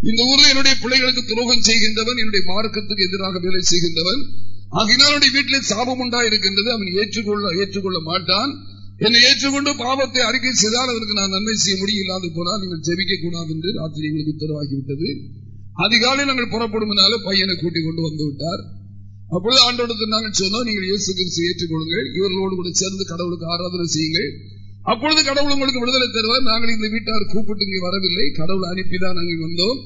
S1: இந்த ஊரில் என்னுடைய பிள்ளைகளுக்கு துரோகம் செய்கின்றவன் என்னுடைய மார்க்கத்துக்கு எதிராக வேலை செய்கின்றவன். ஆகினாலுடைய வீட்டில் சாபம் உண்டா இருக்கின்றது அவன் ஏற்றுக்கொள்ள ஏற்றுக்கொள்ள மாட்டான். என்னை ஏற்றுக்கொண்டு பாவத்தை அறிக்கை செய்தால் அவருக்கு நான் நன்மை செய்ய முடியும் இல்லாது போனால் நீங்கள் ஜெபிக்க கூடாது என்று ராத்திரி எங்களுக்கு உத்தரவாகிவிட்டது. அதிகாலை நாங்கள் புறப்படும்னால பையனை கூட்டிக் கொண்டு வந்து விட்டார். அப்பொழுது ஆண்டோடு நாங்கள் சொன்னோம் நீங்கள் இயேசு கிறிஸ்து ஏற்றுக்கொள்ளுங்கள் இவர்களோடு கூட சேர்ந்து கடவுளுக்கு ஆராதனை செய்யுங்கள். அப்பொழுது கடவுள் உங்களுக்கு விடுதலை தருவார். நாங்கள் இந்த வீட்டார் கூப்பிட்டு இங்கே வரவில்லை. கடவுள் அனுப்பிதான் நாங்கள் வந்தோம்.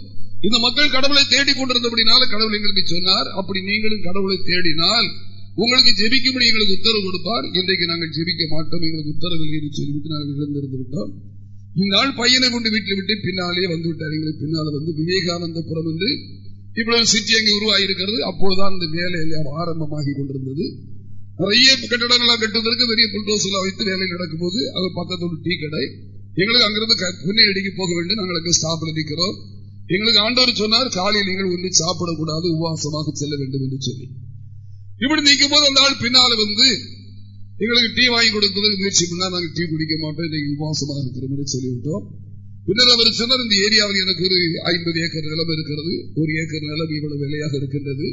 S1: இந்த மக்கள் கடவுளை தேடிக் கொண்டிருந்தபடினால கடவுள் எங்களுக்கு சொன்னார் அப்படி நீங்களும் கடவுளை தேடினால் உங்களுக்கு ஜெபிக்கும்படி எங்களுக்கு உத்தரவு கொடுப்பார். இன்றைக்கு நாங்கள் ஜெபிக்க மாட்டோம். எங்களுக்கு உத்தரவு இல்லை என்று சொல்லிவிட்டு நாங்கள் இழந்திருந்து விட்டோம். இந்நாள் பையனை கொண்டு வீட்டில் விட்டு பின்னாலே வந்து விட்டார். எங்களுக்கு பின்னால வந்து விவேகானந்தபுரம் என்று இவ்வளவு சிட்டி அங்கே உருவாகியிருக்கிறது அப்போதுதான் இந்த வேலை எல்லாம் ஆரம்பமாகி கொண்டிருந்தது. நிறைய கட்டடங்களாக கட்டுவதற்கு பெரிய புல்டோஸ் எல்லாம் வைத்து வேலை நடக்கும் போது அது பக்கத்து ஒரு டீ கடை. எங்களுக்கு அங்கிருந்து புண்ணை அடிக்க போக வேண்டும். நாங்கள் அங்கே ஸ்டாப்ல நிற்கிறோம். எங்களுக்கு ஆண்டவர் சொன்னார் காலையில் நீங்கள் ஒன்று சாப்பிடக்கூடாது. உபவாசமாக செல்ல வேண்டும் என்று சொல்லி. இப்படி நிற்கும் போது அந்த ஆள் பின்னால வந்து எங்களுக்கு டீ வாங்கி கொடுப்பதற்கு முயற்சி பண்ணா நாங்கள் டீ குடிக்க மாட்டோம் இன்னைக்கு உபவாசமாக இருக்கிறோம் என்று சொல்லிவிட்டோம். பின்னர் அவர் சொன்னார் இந்த ஏரியாவில் எனக்கு ஒரு ஐம்பது ஏக்கர் நிலம் இருக்கிறது ஒரு ஏக்கர் நிலம் இவ்வளவு விலையாக இருக்கின்றது.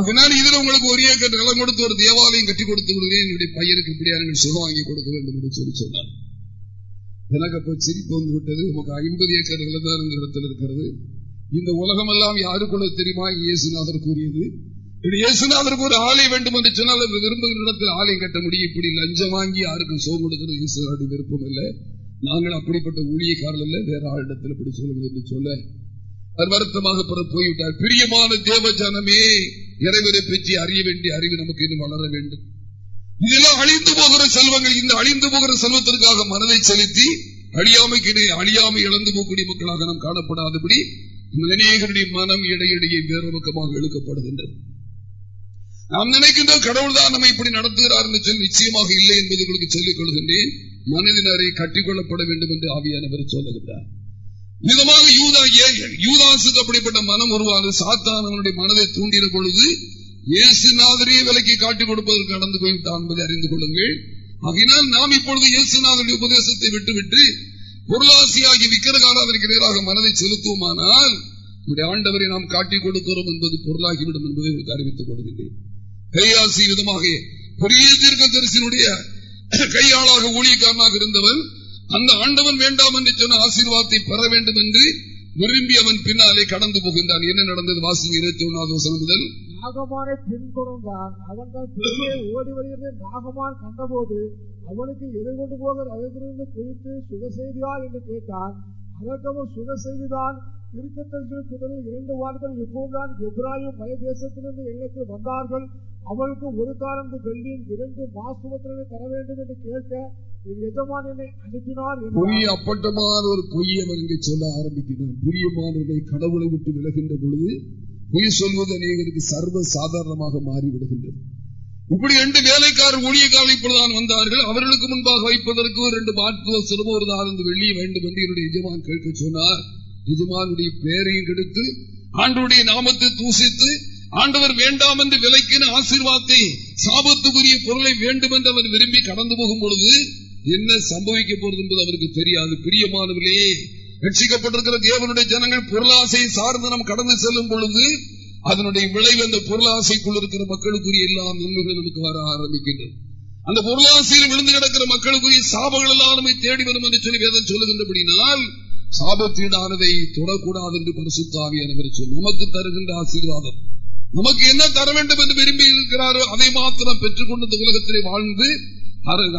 S1: அதனால் இதுல உங்களுக்கு ஒரு ஏக்கர் நிலம் கொடுத்து ஒரு தேவாலயம் கட்டி கொடுத்து விடுவேன் என்னுடைய பையனுக்கு இப்படியா நீங்கள் சுகம் வாங்கி கொடுக்க வேண்டும் என்று சொல்லி சொன்னார். எனக்கு அப்போ சிரிப்பு வந்து விட்டது உமக்கு ஐம்பது ஏக்கர் நிலம் தான் இந்த இடத்தில் இருக்கிறது. இந்த உலகம் எல்லாம் யாருக்குள்ள தெரியுமா? இயேசுநாதர் கூறியது இயேசுநாதருக்கு ஒரு ஆலை வேண்டும் என்று சொன்னால் விரும்புகிற இடத்தில் ஆலயம் கட்ட முடியும். இப்படி லஞ்சம் வாங்கி யாருக்கும் சோம் கொடுக்கிறது இயேசுநாடு விருப்பம் இல்லை. நாங்கள் அப்படிப்பட்ட ஊழியக்காரர்கள் இல்லை. வேற ஆளிடத்தில் இப்படி சொல்லுங்கள் என்று சொல்ல வருத்தமாக போய்விட்டார். பிரியமான தேவ ஜனமே இறைவரை பற்றி அறிய வேண்டிய அறிவு நமக்கு இன்னும் வளர வேண்டும். இதெல்லாம் அழிந்து போகிற செல்வங்கள் இந்த அழிந்து போகிற செல்வத்திற்காக மனதை செலுத்தி அழியாமைக்கு அழியாமை இழந்து போகக்கூடிய மக்களாக நாம் காணப்படாதபடி அநேகருடைய மனம் இடையிடையே வேறு பக்கமாக இழுக்கப்படுகின்றது. நாம் நினைக்கின்ற கடவுள் தான் நம்ம இப்படி நடத்துகிறார் என்று சொல்லி நிச்சயமாக இல்லை என்பது உங்களுக்கு சொல்லிக் கொள்கின்றேன். மனதினரை கட்டிக்கொள்ளப்பட வேண்டும் என்று ஆவியானவர் சொல்லுகின்றார். விதமாக யூதா யூதாசுக்கு அப்படிப்பட்ட மனம் உருவானது. சாத்தான் அவனுடைய மனதை தூண்டின பொழுது இயேசுநாதரே விலைக்கு காட்டிக் கொடுப்பதற்கு கடந்து போய்விட்டான் என்பதை அறிந்து கொள்ளுங்கள். ஆகினால் நாம் இப்பொழுது இயேசுநாதனுடைய உபதேசத்தை விட்டுவிட்டு பொருளாசியாகி விக்கிரகாராதனைக்கு நேராக மனதை செலுத்துவோமானால் நம்முடைய ஆண்டவரை நாம் காட்டிக் கொடுக்கிறோம் என்பது பொருளாகிவிடும் என்பதை அறிவித்துக் கொள்கின்றேன். கையாசி விதமாக பெரிய தீர்க்க தரிசனுடைய கையாளாக ஊழியக்காரனாக இருந்தவன் அந்த ஆண்டவன் வேண்டாம் என்று சொன்ன ஆசீர்வாதத்தை பெற வேண்டும் என்று விரும்பி அவன் பின்னாலே கடந்து போகின்றான். என்ன நடந்தது? வாசிங்க இருபத்தி ஒன்னாவது வசனம் முதல்.
S2: நாகமானை பின்தொடர்ந்தான். அவன் ஓடி வருகிறது நாகமான் கண்டபோது அவனுக்கு எதிர்கொண்டு போக ரதத்திலிருந்து குறித்து சுக செய்தியா என்று கேட்டான். அதற்கு அவன் சுக செய்திதான் திருக்கத்தர்கள் இரண்டு வாரங்கள் இப்போதுதான் எப்ராயும் மலை தேசத்திலிருந்து எங்களுக்கு வந்தார்கள். அவளுக்கு ஒரு காலந்து வெள்ளியின் இரண்டு மாசுவத்தினை தர வேண்டும் என்று கேட்க என்
S1: பொய் அப்பட்டமான ஒரு பொய் அவர் இங்கே சொல்ல ஆரம்பிக்கிறார். பிரியமானவர்களை கடவுளை விட்டு விலகின்ற பொழுது பொய் சொல்வது அநேகருக்கு சர்வ சாதாரணமாக மாறிவிடுகின்றது. இப்படி ரெண்டு வேலைக்காரர் ஊழியக்காரர் இப்பொழுதுதான் வந்தார்கள். அவர்களுக்கு முன்பாக வைப்பதற்கு ரெண்டு மாற்றுவ சிறும ஒரு நாலந்து வெள்ளி வேண்டும் என்று என்னுடைய எஜமான் கேட்க சொன்னார். எஜமானுடைய பெயரையும் கெடுத்து ஆண்டுடைய நாமத்தை தூசித்து ஆண்டவர் வேண்டாம் என்று விலைக்கின ஆசீர்வாதத்தை சாபத்துக்குரிய பொருளை வேண்டும் என்று அவர் விரும்பி கடந்து போகும் பொழுது என்ன சம்பவிக்க போறது என்பது அவருக்கு தெரியாது. பிரியமானவர்களே ரட்சிக்கப்பட்டிருக்கிற தேவனுடைய ஜனங்கள் பொருளாசையை சார்ந்து நாம் கடந்து செல்லும் பொழுது அதனுடைய விளைவு அந்த பொருளாசைக்குள் இருக்கிற மக்களுக்குரிய எல்லா நன்மைகளும் நமக்கு வர ஆரம்பிக்கின்றது. அந்த பொருளாசையில் விழுந்து கிடக்கிற மக்களுக்குரிய சாபங்கள் எல்லாம் நம்மை தேடி வரும் என்று சொல்லி வேதம் சொல்லுகின்றபடினால் சாபத்தீடானதை தொடக்கூடாது என்று பரிசுத்தாவி சொல் நமக்கு தருகின்ற ஆசீர்வாதம். நமக்கு என்ன தர வேண்டும் என்று விரும்பி இருக்கிறாரோ அதை மாத்திரம் பெற்றுக்கொண்டு இந்த உலகத்திலே வாழ்ந்து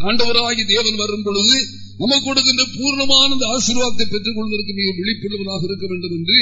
S1: ஆண்டவராகி தேவன் வரும் பொழுது நமக்கு கொடுக்கின்ற பூர்ணமான இந்த ஆசீர்வாதத்தை பெற்றுக் கொள்வதற்கு மிக விழிப்புணர்வதாக இருக்க வேண்டும் என்று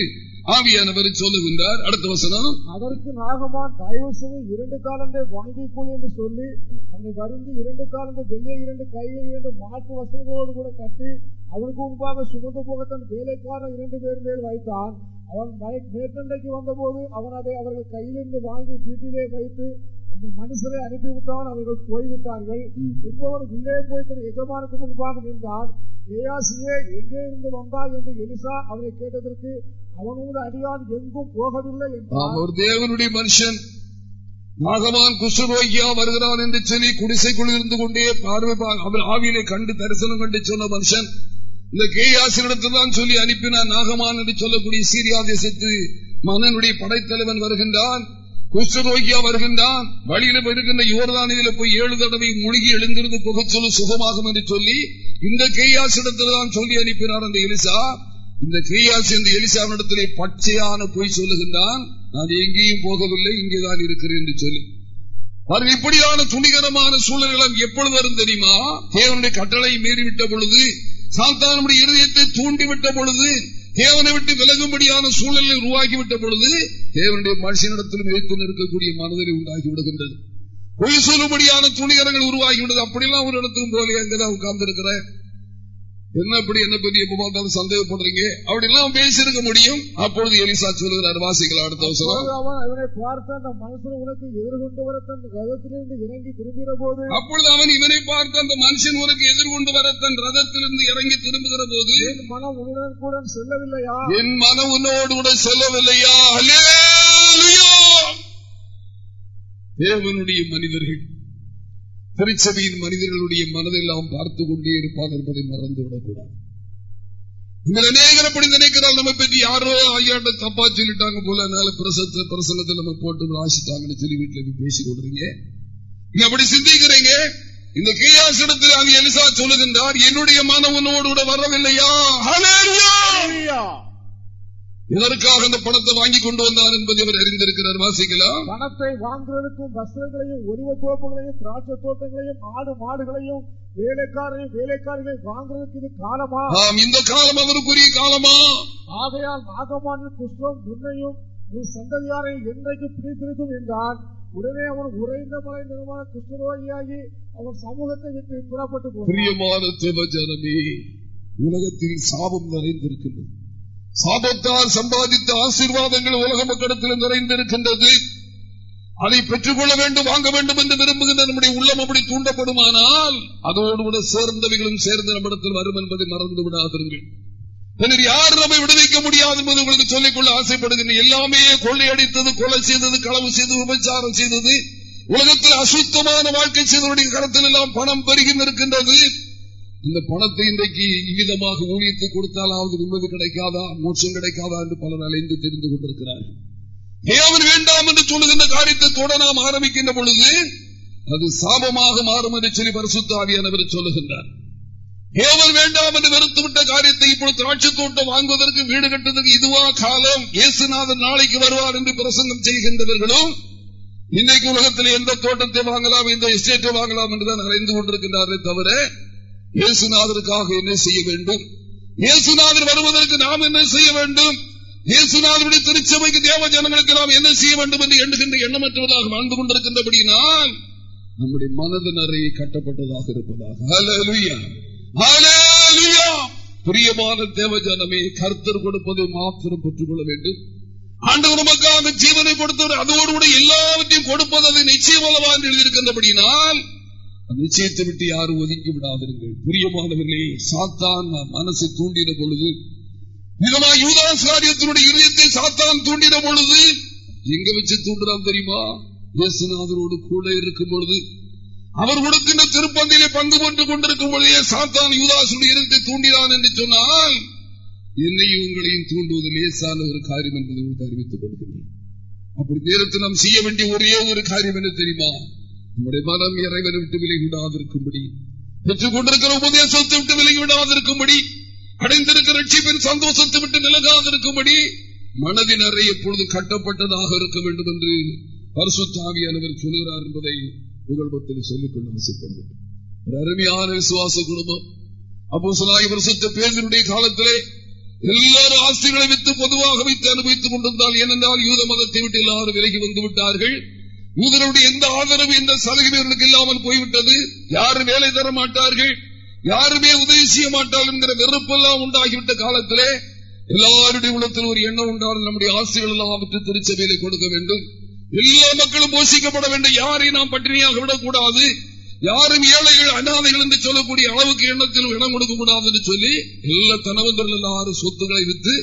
S1: ஆவியானவர் சொல்லுகின்றார். அடுத்த வசனம்.
S2: அதற்கு நாகமான் தயவு செய்து இரண்டு காலந்தை வாங்கிக்கொள் என்று சொல்லி அவனை வருந்து இரண்டு காலந்தை வெள்ளிய இரண்டு கையை இரண்டு மாட்டு வசனங்களோடு கூட கட்டி அவனுக்கு முன்பாக சுமந்து போக தன் வேலைக்காரன் இரண்டு பேர் மேல் வைத்தான். அவன் மேற்கண்டைக்கு வந்தபோது அவன் அதை அவர்கள் கையிலிருந்து வாங்கி வீட்டிலே வைத்து அந்த மனுஷரை அனுப்பிவிட்டான். அவர்கள் போய்விட்டார்கள். இப்பவன் உள்ளே போய் தன் எஜமானுக்கு முன்பாக நின்றான். கேயாசியே எங்கே இருந்து வந்தாய் என்று எலிசா அவரை கேட்டதற்கு அவனோடு அடியான் எங்கும் போகவில்லை என்று
S1: ஒரு தேவனுடைய மனுஷன் நாகவான் குஷ்டரோகியா வருகிறான் என்று சொல்லி குடிசைக்குள் இருந்து கொண்டே பார்வை அவர் ஆவியிலே கண்டு தரிசனம் கண்டு சொன்ன மனுஷன். இந்த கேயாசிரிடத்தில் தான் சொல்லி அனுப்பினான் நாகமான் என்று சொல்லக்கூடிய சீரியா தேசத்து மன்னனுடைய படைத்தலைவன் வருகின்றான். குஷ்டரோகியா வருகின்றான். வழியில வருகின்ற யுவர்தானியில போய் ஏழு தடவை மூழ்கி எழுந்திருந்து புகச் சொல்லு சுகமாகும் என்று சொல்லி இந்த கேயாசிடத்தில் தான் சொல்லி அனுப்பினார் அந்த எலிசா. இந்த கிரியாசி இந்த எலிசாவினிடத்திலே பச்சையான பொய் சொல்லுகின்றான். நான் எங்கேயும் போகவில்லை இங்கேதான் இருக்கிறேன் என்று சொல்லி. பாருங்க இப்படியான துணிகரமான சூழல்களும் எப்பொழுது வரும் தெரியுமா? தேவனுடைய கட்டளை மீறிவிட்ட பொழுது சாத்தானுடைய இருதயத்தை தூண்டிவிட்ட பொழுது தேவனை விட்டு விலகும்படியான சூழலை உருவாக்கிவிட்ட பொழுது தேவனுடைய மனுஷனிடத்திலும் எழுத்து நிற்கக்கூடிய மனதில் உண்டாகி விடுகின்றது. பொய் சொல்லும்படியான துணிகரங்கள் உருவாகிவிடுது அப்படிலாம் ஒரு இடத்துக்கும் போலே அங்கதான் உட்கார்ந்து இருக்கிறேன் என்ன அப்படி என்ன பற்றி எப்ப பார்த்தாலும் சந்தேகப்படுறீங்க? அப்படி எல்லாம் பேசியிருக்க முடியும். அப்பொழுது எலிசா சொல்லுகிறார் வாசிக்கலாம் அடுத்த அவசரம்
S2: அவன் அவனை பார்த்து அந்த மனுஷன் உனக்கு எதிர்கொண்டு வர தன் ரதத்திலிருந்து இறங்கி திரும்புகிற போது
S1: அப்பொழுது அவன் இவனை பார்த்து அந்த மனுஷன் உனக்கு எதிர்கொண்டு வர தன் ரதத்திலிருந்து இறங்கி திரும்புகிற போது
S2: என் மனம் உன்னுடன் கூட செல்லவில்லையா?
S1: என் மன உன்னோடு கூட செல்லவில்லையா? தேவனுடைய மனிதர்கள் திருச்சபையின் மனிதர்களுடைய மனதெல்லாம் பார்த்துக் கொண்டே இருப்பார் என்பதை மறந்துவிடக்கூடாது. நீங்கள் அநேகர் அப்படி நினைக்கிறால் நம்ம பற்றி யாரோ ஐயாண்ட தப்பா சொல்லிட்டாங்க போல அதனால பிரசத்த பிரசனத்தை நம்ம போட்டு ஆசிட்டாங்கன்னு சொல்லி வீட்டுல போய் பேசி கொடுறீங்க நீங்க அப்படி சிந்திக்கிறீங்க? இந்த கேயாஸ் இடத்துல அங்க எலிசா சொல்லுகின்றார் என்னுடைய மனம் உன்னோடு கூட வரவில்லையா? எதற்காக அந்த பணத்தை வாங்கி கொண்டு வந்தார் என்பதை அவர் அறிந்திருக்கிறார் வாசிக்கலாம்
S2: பணத்தை வாங்குவதற்கும் வஸ்திரங்களையும் ஒலிவ தோப்புகளையும் திராட்சை தோட்டங்களையும் ஆடு மாடுகளையும் வேலைக்காரையும் வேலைக்காரிகளையும் வாங்குவதற்கு இது காலமா?
S1: ஆம் இந்த காலம் அவருக்குரிய காலமா?
S2: ஆகையால் நாகமானின் புஷ்பம் முன்னையும் உன் சந்ததியாரை என்றைக்கு பிடித்திருக்கும் என்றால் உடனே அவன் உறைந்த மலை நிறமான குஷ்டரோகியாகி அவன் சமூகத்தை விட்டு புறப்பட்டு
S1: பிரியமான தேவஜனமே உலகத்தில் சாபம் நிறைந்திருக்கின்றது. சாபத்தால் சம்பாதித்த ஆசீர்வாதங்கள் உலக மக்களிடத்தில் நிறைந்திருக்கின்றது. அதை பெற்றுக்கொள்ள வேண்டும் வாங்க வேண்டும் என்று விரும்புகின்ற நம்முடைய உள்ளம் அப்படி தூண்டப்படுமானால் அதோடு கூட சேர்ந்தவைகளும் சேர்ந்த நம்மிடத்தில் வரும் என்பதை மறந்து விடாதீர்கள் பின்னர் யார் நம்மை விடுவிக்க முடியாது என்பது உங்களுக்கு சொல்லிக்கொள்ள ஆசைப்படுகின்ற எல்லாமே கொள்ளையடித்தது கொலை செய்தது களவு செய்தது விபச்சாரம் செய்தது உலகத்தில் அசுத்தமான வாழ்க்கை செய்தவருடைய கரத்தில் எல்லாம் பணம் பெருகி நிற்கின்றது. இந்த பணத்தை இன்றைக்கு இவ்விதமாக ஊழியத்தை கொடுத்தாலாவது நிம்மதி கிடைக்காதா? மோட்சம் கிடைக்காதா என்று பலர் அலைந்து தெரிந்து கொண்டிருக்கிறார்கள். தேவன் வேண்டாம் என்று சொல்லுகின்ற காரியத்தை தொட நாம் ஆரம்பிக்கின்ற பொழுது அது சாபமாக மாறும் என்று சொல்லி பரிசுத்தாவியானவர் சொல்லுகின்றார். தேவன் வேண்டாம் என்று வெறுத்துவிட்ட காரியத்தை இப்பொழுது திராட்சை தோட்டம் வாங்குவதற்கு வீடு கட்டுவதற்கு இதுவா காலம்? இயேசுநாதன் நாளைக்கு வருவார் என்று பிரசங்கம் செய்கின்றவர்களும் இன்றைக்கு உலகத்தில் எந்த தோட்டத்தை வாங்கலாம் எந்த எஸ்டேட்டை வாங்கலாம் என்றுதான் அறைந்து கொண்டிருக்கின்றாரே தவிர இயேசுநாதருக்காக என்ன செய்ய வேண்டும்? இயேசுநாதர் வருவதற்கு நாம் என்ன செய்ய வேண்டும்? இயேசுநாதருடைய திருச்சபைக்கு தேவ ஜனங்களுக்கு நாம் என்ன செய்ய வேண்டும் என்று எண்ணுகின்ற எண்ணமற்றவதாக வாழ்ந்து கொண்டிருக்கின்றபடியினால் நம்முடைய மனது நிறைய கட்டப்பட்டதாக இருப்பதாக. பிரியமான தேவ ஜனமே கர்த்தர் கொடுப்பதை மாத்திரம் பெற்றுக் கொள்ள வேண்டும். ஆண்டவர் நமக்காக ஜீவனை கொடுத்தவர் அதோடு கூட எல்லாவற்றையும் கொடுப்பது அதை நிச்சயம் என்று எழுதியிருக்கின்றபடியினால் நிச்சயத்தை விட்டு யாரும் ஒதுக்கி விடாதிருங்கள். பிரியமானவர்களே சாத்தான் மனசை தூண்டின பொழுது விதமா யூதாஸ் காரியத்தினுடைய இதயத்தை சாத்தான் தூண்டின பொழுது எங்க வச்சு தூண்டுறான் தெரியுமா? இயேசுநாதரோடு கூட இருக்கும் பொழுது அவர் கொடுக்கின்ற திருப்பந்திலே பங்கு பெற்றுக் கொண்டிருக்கும் பொழுதே சாத்தான் யூதாசுடைய இதயத்தை தூண்டினான் என்று சொன்னால் என்னையும் உங்களையும் தூண்டுவது லேசான ஒரு காரியம் என்பதை உங்களுக்கு அறிவித்துக் கொடுக்கிறேன் அப்படி நேரத்தில் நாம் செய்ய வேண்டிய ஒரே ஒரு காரியம் என்ன தெரியுமா? நம்முடைய மனம் இறைவனை விட்டு விலகிவிடாதிருக்கும்படி பெற்றுக் கொண்டிருக்கிற உபதேசத்தை விட்டு விலகிவிடாதிருக்கும்படி அடைந்திருக்கிற ரட்சிப்பின் சந்தோஷத்தை விட்டு விலகாதிருக்கும்படி மனதின் அறை எப்பொழுது கட்டப்பட்டதாக இருக்க வேண்டும் என்று பரிசுத்தாவியானவர் சொல்கிறார் என்பதை புகழ்பத்தில் சொல்லிக்கொள்ள ஆசைப்படுகிறேன். ஒரு அருமையான விசுவாச குடும்பம் அப்போ சொல்லாய் வருஷத்த பேதனுடைய காலத்திலே எல்லாரும் ஆஸ்திகளை வித்து பொதுவாக வைத்து அனுபவித்துக் கொண்டிருந்தால் ஏனென்றால் யூத மதத்தை விட்டு எல்லாரும் விலகி வந்து விட்டார்கள். யூதருடைய எந்த ஆதரவு எந்த சலுகைகளுக்கு இல்லாமல் போய்விட்டது? யாரும் வேலை தர மாட்டார்கள். யாருமே உதவி செய்ய மாட்டார்கள் என்கிற வெறுப்பெல்லாம் உண்டாகிவிட்ட காலத்திலே எல்லாருடைய உள்ளத்தில் ஒரு எண்ணம் உண்டான நம்முடைய ஆசைகள் எல்லாம் அவற்றை திருச்சபையிலே கொடுக்க வேண்டும். எல்லா மக்களும் போஷிக்கப்பட வேண்டும். யாரையும் நாம் பட்டினியாக விடக்கூடாது. யாரும் ஏழைகள் அனாதைகள் என்று சொல்லக்கூடிய அளவுக்கு எண்ணத்திலும் இடம் கொடுக்க கூடாது என்று சொல்லி எல்லா தனவந்தர்கள் எல்லாரும் சொத்துக்களை வித்து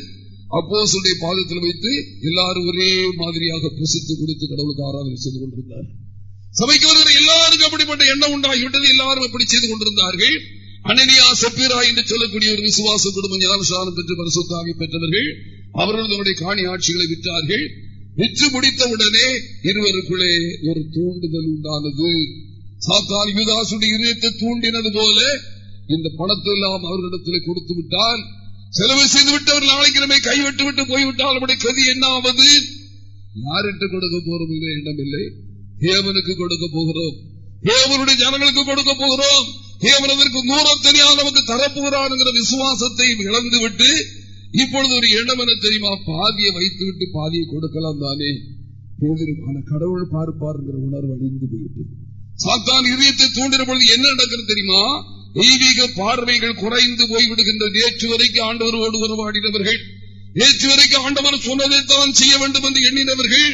S1: அப்போசுடைய பாதத்தில் வைத்து எல்லாரும் ஒரே மாதிரியாக புசித்து குடித்து கடவுளுக்கு ஆராதனை செய்து கொண்டிருந்தார். சபைக்கு வருகிற எல்லாருக்கும் அப்படிப்பட்ட எண்ணம் உண்டாகிவிட்டது. எல்லாரும் அப்படி செய்து கொண்டிருந்தார்கள். அனனியா செப்பீரா என்று சொல்லக்கூடிய ஒரு விசுவாச குடும்பம் ஞானசானம் பெற்று பரிசுத்தாவி பெற்றவர்கள் அவர்கள் தன்னுடைய காணி ஆட்சிகளை விற்றார்கள் விற்று முடித்தவுடனே இருவருக்குள்ளே ஒரு தூண்டுதல் உண்டானது. சாத்தான் யுதாசுடைய இதயத்தை தூண்டினது போல இந்த பணத்தை எல்லாம் அவர்களிடத்தில் கொடுத்து விட்டால் செலவு செய்து விட்டவர் நாளைக்கு நம்மை கைவிட்டு விட்டு போய்விட்டால் நம்முடைய கதி என்ன ஆவது யாருக்கு கொடுக்க போறோம் என்ற எண்ணம் இல்லை. தேவனுக்கு கொடுக்க போகிறோம். தேவனுடைய ஜனங்களுக்கு கொடுக்க போகிறோம். தேவனதற்கு தூரம் தெரியாத நமக்கு தரப்போகிறான் என்கிற விசுவாசத்தை இழந்து விட்டு இப்பொழுது ஒரு எண்ணம் என தெரியுமா? பாதியை வைத்து விட்டு பாதியை கொடுக்கலாம் தானே. ஆன கடவுள் பார்ப்பார் என்கிற உணர்வு அழிந்து போயிட்டு சாத்தான் இதயத்தை தூண்டின பொழுது என்ன நடக்கிறது தெரியுமா? தெய்வீக பார்வைகள் குறைந்து போய்விடுகின்ற நேற்று வரைக்கும் ஆண்டவரோடு உருவாடினவர்கள் நேற்று வரைக்கும் ஆண்டவர் சொன்னதைத்தான் செய்ய வேண்டும் என்று எண்ணினவர்கள்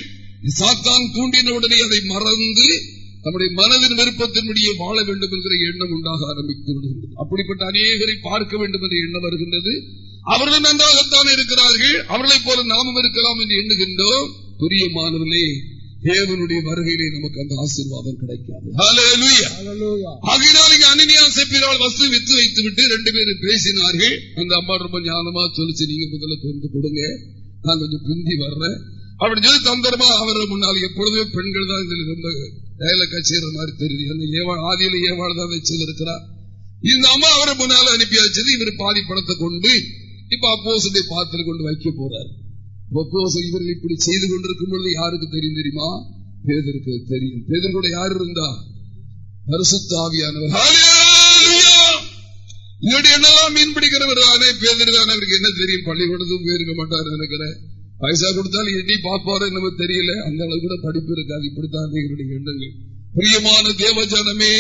S1: சாத்தான் தூண்டினவுடனே அதை மறந்து நம்முடைய மனதின் விருப்பத்தின்படியே வாழ வேண்டும் என்கிற எண்ணம் உண்டாக ஆரம்பித்து விடுகின்றது. அப்படிப்பட்ட அநேகரை பார்க்க வேண்டும் என்ற எண்ணம் வருகின்றது. அவர்கள் நன்றாகத்தான் இருக்கிறார்கள். அவர்களைப் போல நாமும் இருக்கலாம் என்று எண்ணுகின்றோம். பிரியமானவர்களே தேவனுடைய வருகையிலே நமக்கு அந்த ஆசீர்வாதம் கிடைக்காது. ஆகையினால் இங்க அனனியா செப்பினால் வசு வித்து வைத்து விட்டு ரெண்டு பேரும் பேசினார்கள். அந்த அம்மா ரொம்ப ஞானமா சொல்லிச்சு நீங்க முதல்ல கொண்டு கொடுங்க. நான் கொஞ்சம் பிந்தி வர்றேன். அப்படி சொல்லி தந்திரமா அவரை முன்னால் எப்பொழுதுமே பெண்கள் தான் இதுல ரொம்ப டயலக்கா செய்யற மாதிரி தெரியுது. அந்த ஏவாள் ஆதியில ஏவாள் தான் வச்சு இருக்கிறா. இந்த அம்மா அவரை முன்னால அனுப்பி வச்சது இவர் பாதி பணத்தை கொண்டு இப்ப அப்போசத்தை பாத்திர கொண்டு வைக்க போறாரு. இவர்கள் இப்படி செய்து கொண்டிருக்கும் பொழுது யாருக்கு தெரியும் தெரியுமா? பேதருக்கு தெரியும். பேதர் கூட யார் இருந்தா? பரிசுத்தாவியானவர் இதோட என்னெல்லாம் மீன் பிடிக்கிறவர் தானே பேதர் தானே. அவருக்கு என்ன தெரியும்? பள்ளிக்கூடத்தும் போயிருக்க மாட்டார் நினைக்கிறேன். பைசா கொடுத்தாலும் எண்ணி பார்ப்பாரோ நம்ம தெரியல. அந்த அளவு கூட படிப்பு இருக்காது. இப்படித்தான் எங்களுடைய எண்ணங்கள். பிரியமான தேவஜனமே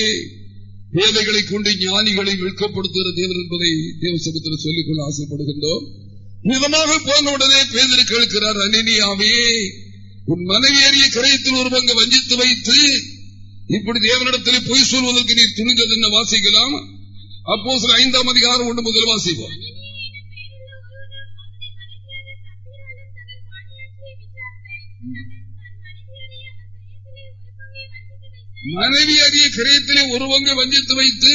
S1: பேதைகளை கொண்டு ஞானிகளை விழுக்கப்படுத்துகிற தேவன் என்பதை தேவசபத்தில் சொல்லிக்கொள்ள ஆசைப்படுகின்றோம். மிதமாக போன உடனே பேதர் கேட்கிறார் அனினியாவே உன் மனைவியறிய கரையத்தில் ஒரு பங்கு வஞ்சித்து வைத்து இப்படி தேவனிடத்தில் பொய் சொல்வதற்கு நீ துணிந்தது என்ன வாசிக்கலாம்? அப்போ சில ஐந்தாம் அதிகாரம் ஒன்று முதல் வாசிப்போம். மனைவி அறிய கிரயத்திலே ஒரு வஞ்சித்து வைத்து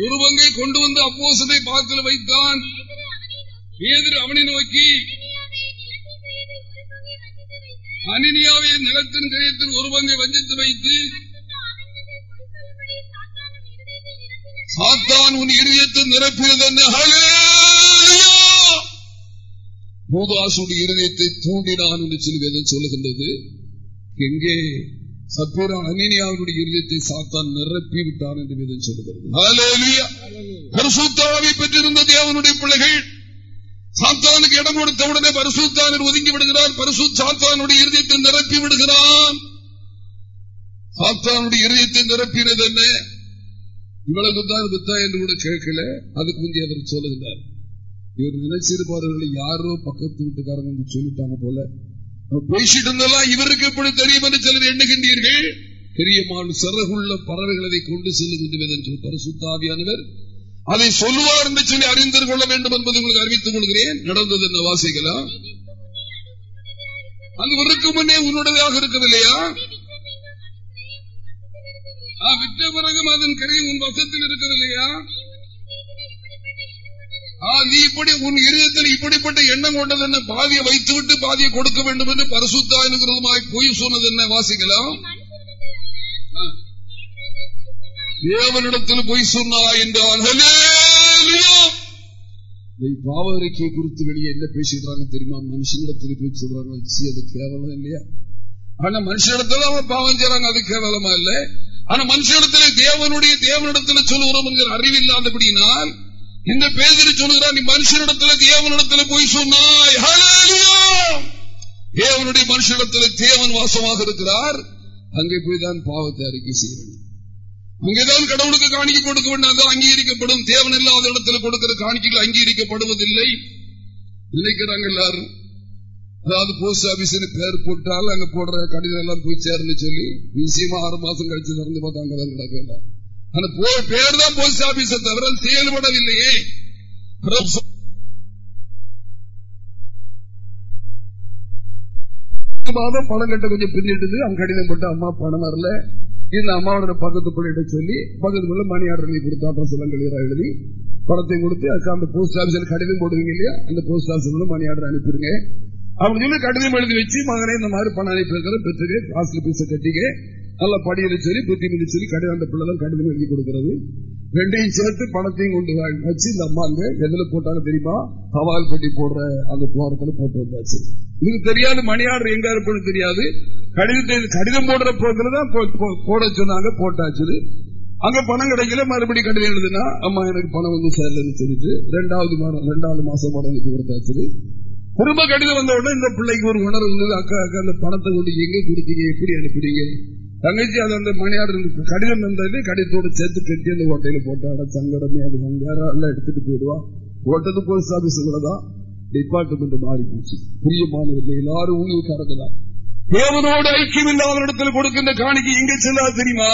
S1: ஒரு பங்கை கொண்டு வந்து அப்போசனை பாத்தில் வைத்தான். பேதர் அவனை நோக்கி அனினியாவை நிலத்தின் கிரயத்தில் ஒரு பங்கை வஞ்சித்து வைத்து சாத்தான் உன் இருதயத்தை நிரப்பியது என்ன பூதாசுடைய இருதயத்தை தூண்டினான் என்று சொல்கிறது சொல்லுகின்றது? எங்கே? சப்பீரா அனினியாவுடைய இருதயத்தை சாத்தான் நிரப்பி விட்டான் என்று விதம் சொல்லுகிறது. பரிசுத்தாவை பெற்றிருந்த தேவனுடைய பிள்ளைகள் சாத்தானுக்கு இடம் கொடுத்த உடனே பரிசுத்தானர் ஒதுங்கி விடுகிறார். பரிசு சாத்தானுடைய இருதயத்தை நிரப்பி விடுகிறான். சாத்தானுடைய இருதயத்தை நிரப்பினது என்ன? இவ்வளவு தான் வித்தா என்று கூட கேட்கல. அதுக்கு முந்தைய அவர் சொல்லுகிறார் இவர் நினைச்சிருப்பார்கள் யாரோ பக்கத்து வீட்டுக்காரங்க சொல்லிட்டாங்க போல. பேசிட்டு இருந்தெல்லாம் இவருக்கு எப்படி தெரியும் என்று சிலர் எண்ணுகின்றீர்கள்? பெரியமான சிறகுள்ள பறவைகள் அதை கொண்டு செல்லும் என்று பரிசுத்தாவியானவர் அதை சொல்லுவார் என்று சொல்லி அறிந்து கொள்ள வேண்டும் என்பதை உங்களுக்கு அறிவித்துக் கொள்கிறேன். நடந்தது என்ன வாசிக்கலாம் அது இவருக்கு முன்னே உன்னுடையதாக இருக்கவில்லையா? விட்ட பிறகும் அதன் கரையும் உன் வசத்தில் இருக்கவில்லையா? நீ இப்படி உன் இருதயத்தில் இப்படிப்பட்ட எண்ணம் கொண்டது என்ன பாதியை வைத்துவிட்டு பாதியை கொடுக்க வேண்டும் என்று பரிசுத்தாயினுமாய் பொய் சொன்னது என்ன வாசிக்கலாம் தேவனிடத்தில் பொய் சொன்னா என்றால் பாவ அறிக்கையை குறித்து வெளியே என்ன பேசிடுறாங்க தெரியுமா? மனுஷனிடத்தில் போய் சொல்றாங்க. அது கேவலம் இல்லையா? ஆனா மனுஷனிடத்துல அவன் பாவம் செய்யறாங்க அது கேவலமா இல்ல? ஆனா மனுஷனிடத்தில் தேவனுடைய தேவனிடத்தில் சொல்லுகிறோம் என்கிற அறிவில்லாதபடியினால் இந்த பேதிரி சொல்லுகிறார் நீ மனுஷனிடத்துல தேவனிடத்துல போய் சொன்னாய். தேவனுடைய மனுஷனிடத்துல தேவன் வாசமாக இருக்கிறார். அங்கே போய் தான் பாவத்தை அறிக்கை செய்ய வேண்டும் அங்கேதான் கடவுளுக்கு காணிக்கை கொடுக்க வேண்டும் அதான் அங்கீகரிக்கப்படும். தேவன் இல்லாத இடத்துல கொடுக்கிற காணிக்கைகள் அங்கீகரிக்கப்படுவதில்லை. நினைக்கிறாங்க எல்லாரும். அதாவது போஸ்ட் ஆபீஸ் பேர் போட்டால் அங்க போடுற கடிதம் எல்லாம் போய் சேர்ந்து சொல்லி நிச்சயமா ஆறு மாசம் கழிச்சு நடந்து பார்த்தா அங்கதான் கிடக்கலாம் அந்த பேர் தான் போஸ்ட் ஆபீஸ் தவிர செயல்படவில்லையே மாதம் பணம் கட்ட கொஞ்சம் பின்னிட்டு அங்க கடிதம் போட்டு அம்மா பணம் வரல. இந்த அம்மாவோட பக்கத்து பிள்ளைகிட்ட சொல்லி பக்கத்து பிள்ளை மணி ஆர்டர் எழுதி கொடுத்தாட்டம் சொல்லுங்க எழுதி பணத்தையும் கொடுத்து அதுக்கு அந்த போஸ்ட் ஆபீஸ்ல கடிதம் போடுவீங்க இல்லையா? அந்த போஸ்ட் ஆபீஸ் மணி ஆர்டர் அனுப்பிடுங்க. அப்படின்னு சொல்லி கடிதம் எழுதி வச்சு மகனே இந்த மாதிரி பணம் அனுப்பி பெற்றுக்க ஹாஸ்டல் பீஸை கட்டிக்க. நல்ல படியில சரி புத்திமதி சரி கடிதம் அந்த பிள்ளை கடிதம் எழுதி கொடுக்கிறது. ரெண்டையும் சேர்த்து பணத்தையும் கொண்டு வச்சு இந்த அம்மா அங்க எதுல போட்டாங்க தெரியுமா? தவால் பெட்டி போடுற அந்த துவாரத்துல போட்டு வந்தாச்சு. இதுக்கு தெரியாது மணியாளர் எங்க இருப்பது தெரியாது. கடிதத்தை கடிதம் போடுற போக்குலதான் போட சொன்னாங்க போட்டாச்சு அங்க பணம் கிடைக்கல மறுபடியும் கடிதம் எழுதுனா அம்மா எனக்கு பணம் வந்து சேரலன்னு சொல்லிட்டு ரெண்டாவது மாதம் ரெண்டாவது மாசம் பணம் எனக்கு கொடுத்தாச்சு குடும்ப கடிதம் வந்த உடனே இந்த பிள்ளைக்கு ஒரு உணர்வு அக்கா அக்கா அந்த பணத்தை கொண்டு எங்க கொடுத்தீங்க? எப்படி அனுப்பிடுங்க தங்கச்சி அது அந்த மணியாடு கடிதம் இருந்தது கடிதத்தோடு சேர்த்து கட்டி அந்த ஓட்டையில போட்டாட சங்கடமே அது எல்லாம் எடுத்துட்டு போயிடுவா. ஓட்டது போஸ்ட் ஆபீஸ் கூடதான் டிபார்ட்மெண்ட் மாறி போச்சு புரியமானவர்கள் எல்லாரும் ஊழியக்காரங்க தான் தேவனோடு ஐக்கியம் இல்லாதவரிடத்தில் கொடுக்கின்ற காணிக்கு எங்க செல்லாது தெரியுமா?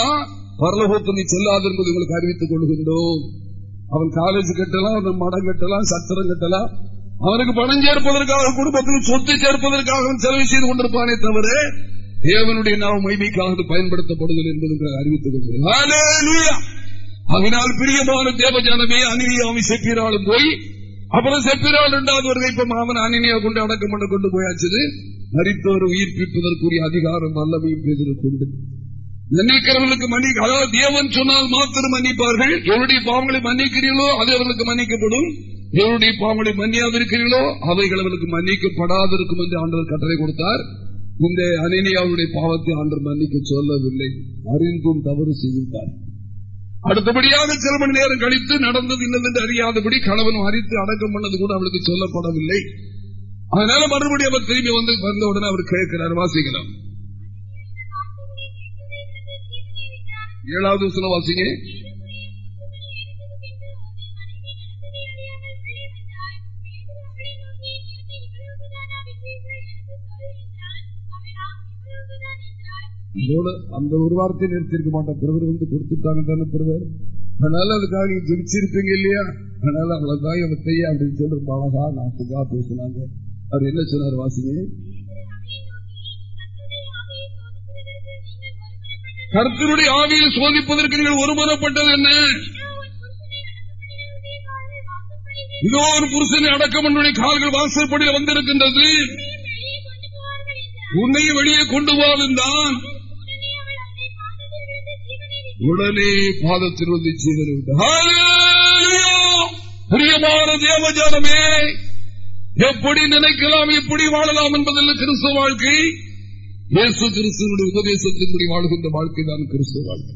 S1: பரலகோத்தனை செல்லாது என்பது உங்களுக்கு அறிவித்துக் கொள்கின்றோம் அவன் காலேஜ் கட்டலாம் அவன் மடம் கட்டலாம் சத்திரம் கட்டலாம். அவனுக்கு பணம் சேர்ப்பதற்காக குடும்பத்தில் சொத்து சேர்ப்பதற்காக செலவு செய்து கொண்டிருப்பானே தவிர தேவனுடைய நாம் மைமைக்காக பயன்படுத்தப்படுதல் என்பது அறிவித்துக் கொள்கிறேன். அதனால் பிரியமான தேவஜானமே அனினியாவை செப்பினாலும் போய் அப்புறம் செப்பினால் இரண்டாவது வருகை இப்ப மாமன் அனினியா கொண்டு அடக்கம் பண்ண கொண்டு போயாச்சு மறித்தோர் உயிர்ப்பிப்பதற்குரிய அதிகாரம் வல்லமையும் பேதலுக்கு நினைக்கிறவர்களுக்கு மன்னிக்க அதாவது தேவன் சொன்னால் மாத்திரம் மன்னிப்பார்கள். எவருடைய பாவங்களை மன்னிக்கிறீர்களோ அது அவர்களுக்கு மன்னிக்கப்படும். எவருடைய பாவங்களை மன்னியாதிருக்கிறீர்களோ அவைகள் அவர்களுக்கு மன்னிக்கப்படாதிருக்கும் என்று ஆண்டவர் கட்டளை கொடுத்தார். இந்த அனினியாவுடைய பாவத்தை ஆண்டவர் மன்னிக்க சொல்லவில்லை. அறிந்தும் தவறு செய்துவிட்டார். அடுத்தபடியாக சில மணி நேரம் கழித்து நடந்தது இன்னதென்று அறியாதபடி கணவன் அரித்து அடக்கம் பண்ணது கூட அவளுக்கு சொல்லப்படவில்லை. அதனால மறுபடியும் அவர் திரும்பி வந்து வந்தவுடனே அவர் கேட்கிறார் வாசிக்கலாம். ஏழாவது வாசிங்க. அதோட அந்த ஒரு வார்த்தை நிறுத்திருக்க மாட்டோம் பிரதர் வந்து கொடுத்துட்டாங்க தானே பிரதர் அதனால அதுக்காக நீங்க ஜெபிச்சிருப்பீங்க இல்லையா? அதனால அவ்வளவுதான் அவன் செய்ய அப்படின்னு சொல்லி ரொம்ப அழகா சுகா பேசினாங்க. அவர் என்ன சொன்னார் வாசிங்க கர்த்தருடைய ஆவியை சோதிப்பதற்கு நீங்கள் ஒருமனப்பட்டது என்ன? இதோ ஒரு புருஷனை அடக்கம் கால்கள் வாசற்படியில் வந்திருக்கின்றது. உன்னையும் வெளியே கொண்டு போவதுதான் உடனே பாதத்தில் வந்து ஜீவனை விட்டு பிரியமான தேவஜானமே எப்படி நினைக்கலாம் எப்படி வாழலாம் என்பதில் கிறிஸ்துவ வாழ்க்கை? இயேசு கிறிஸ்துவனுடைய உபதேசத்தின்படி வாழ்கின்ற வாழ்க்கை தான் கிறிஸ்துவ வாழ்க்கை.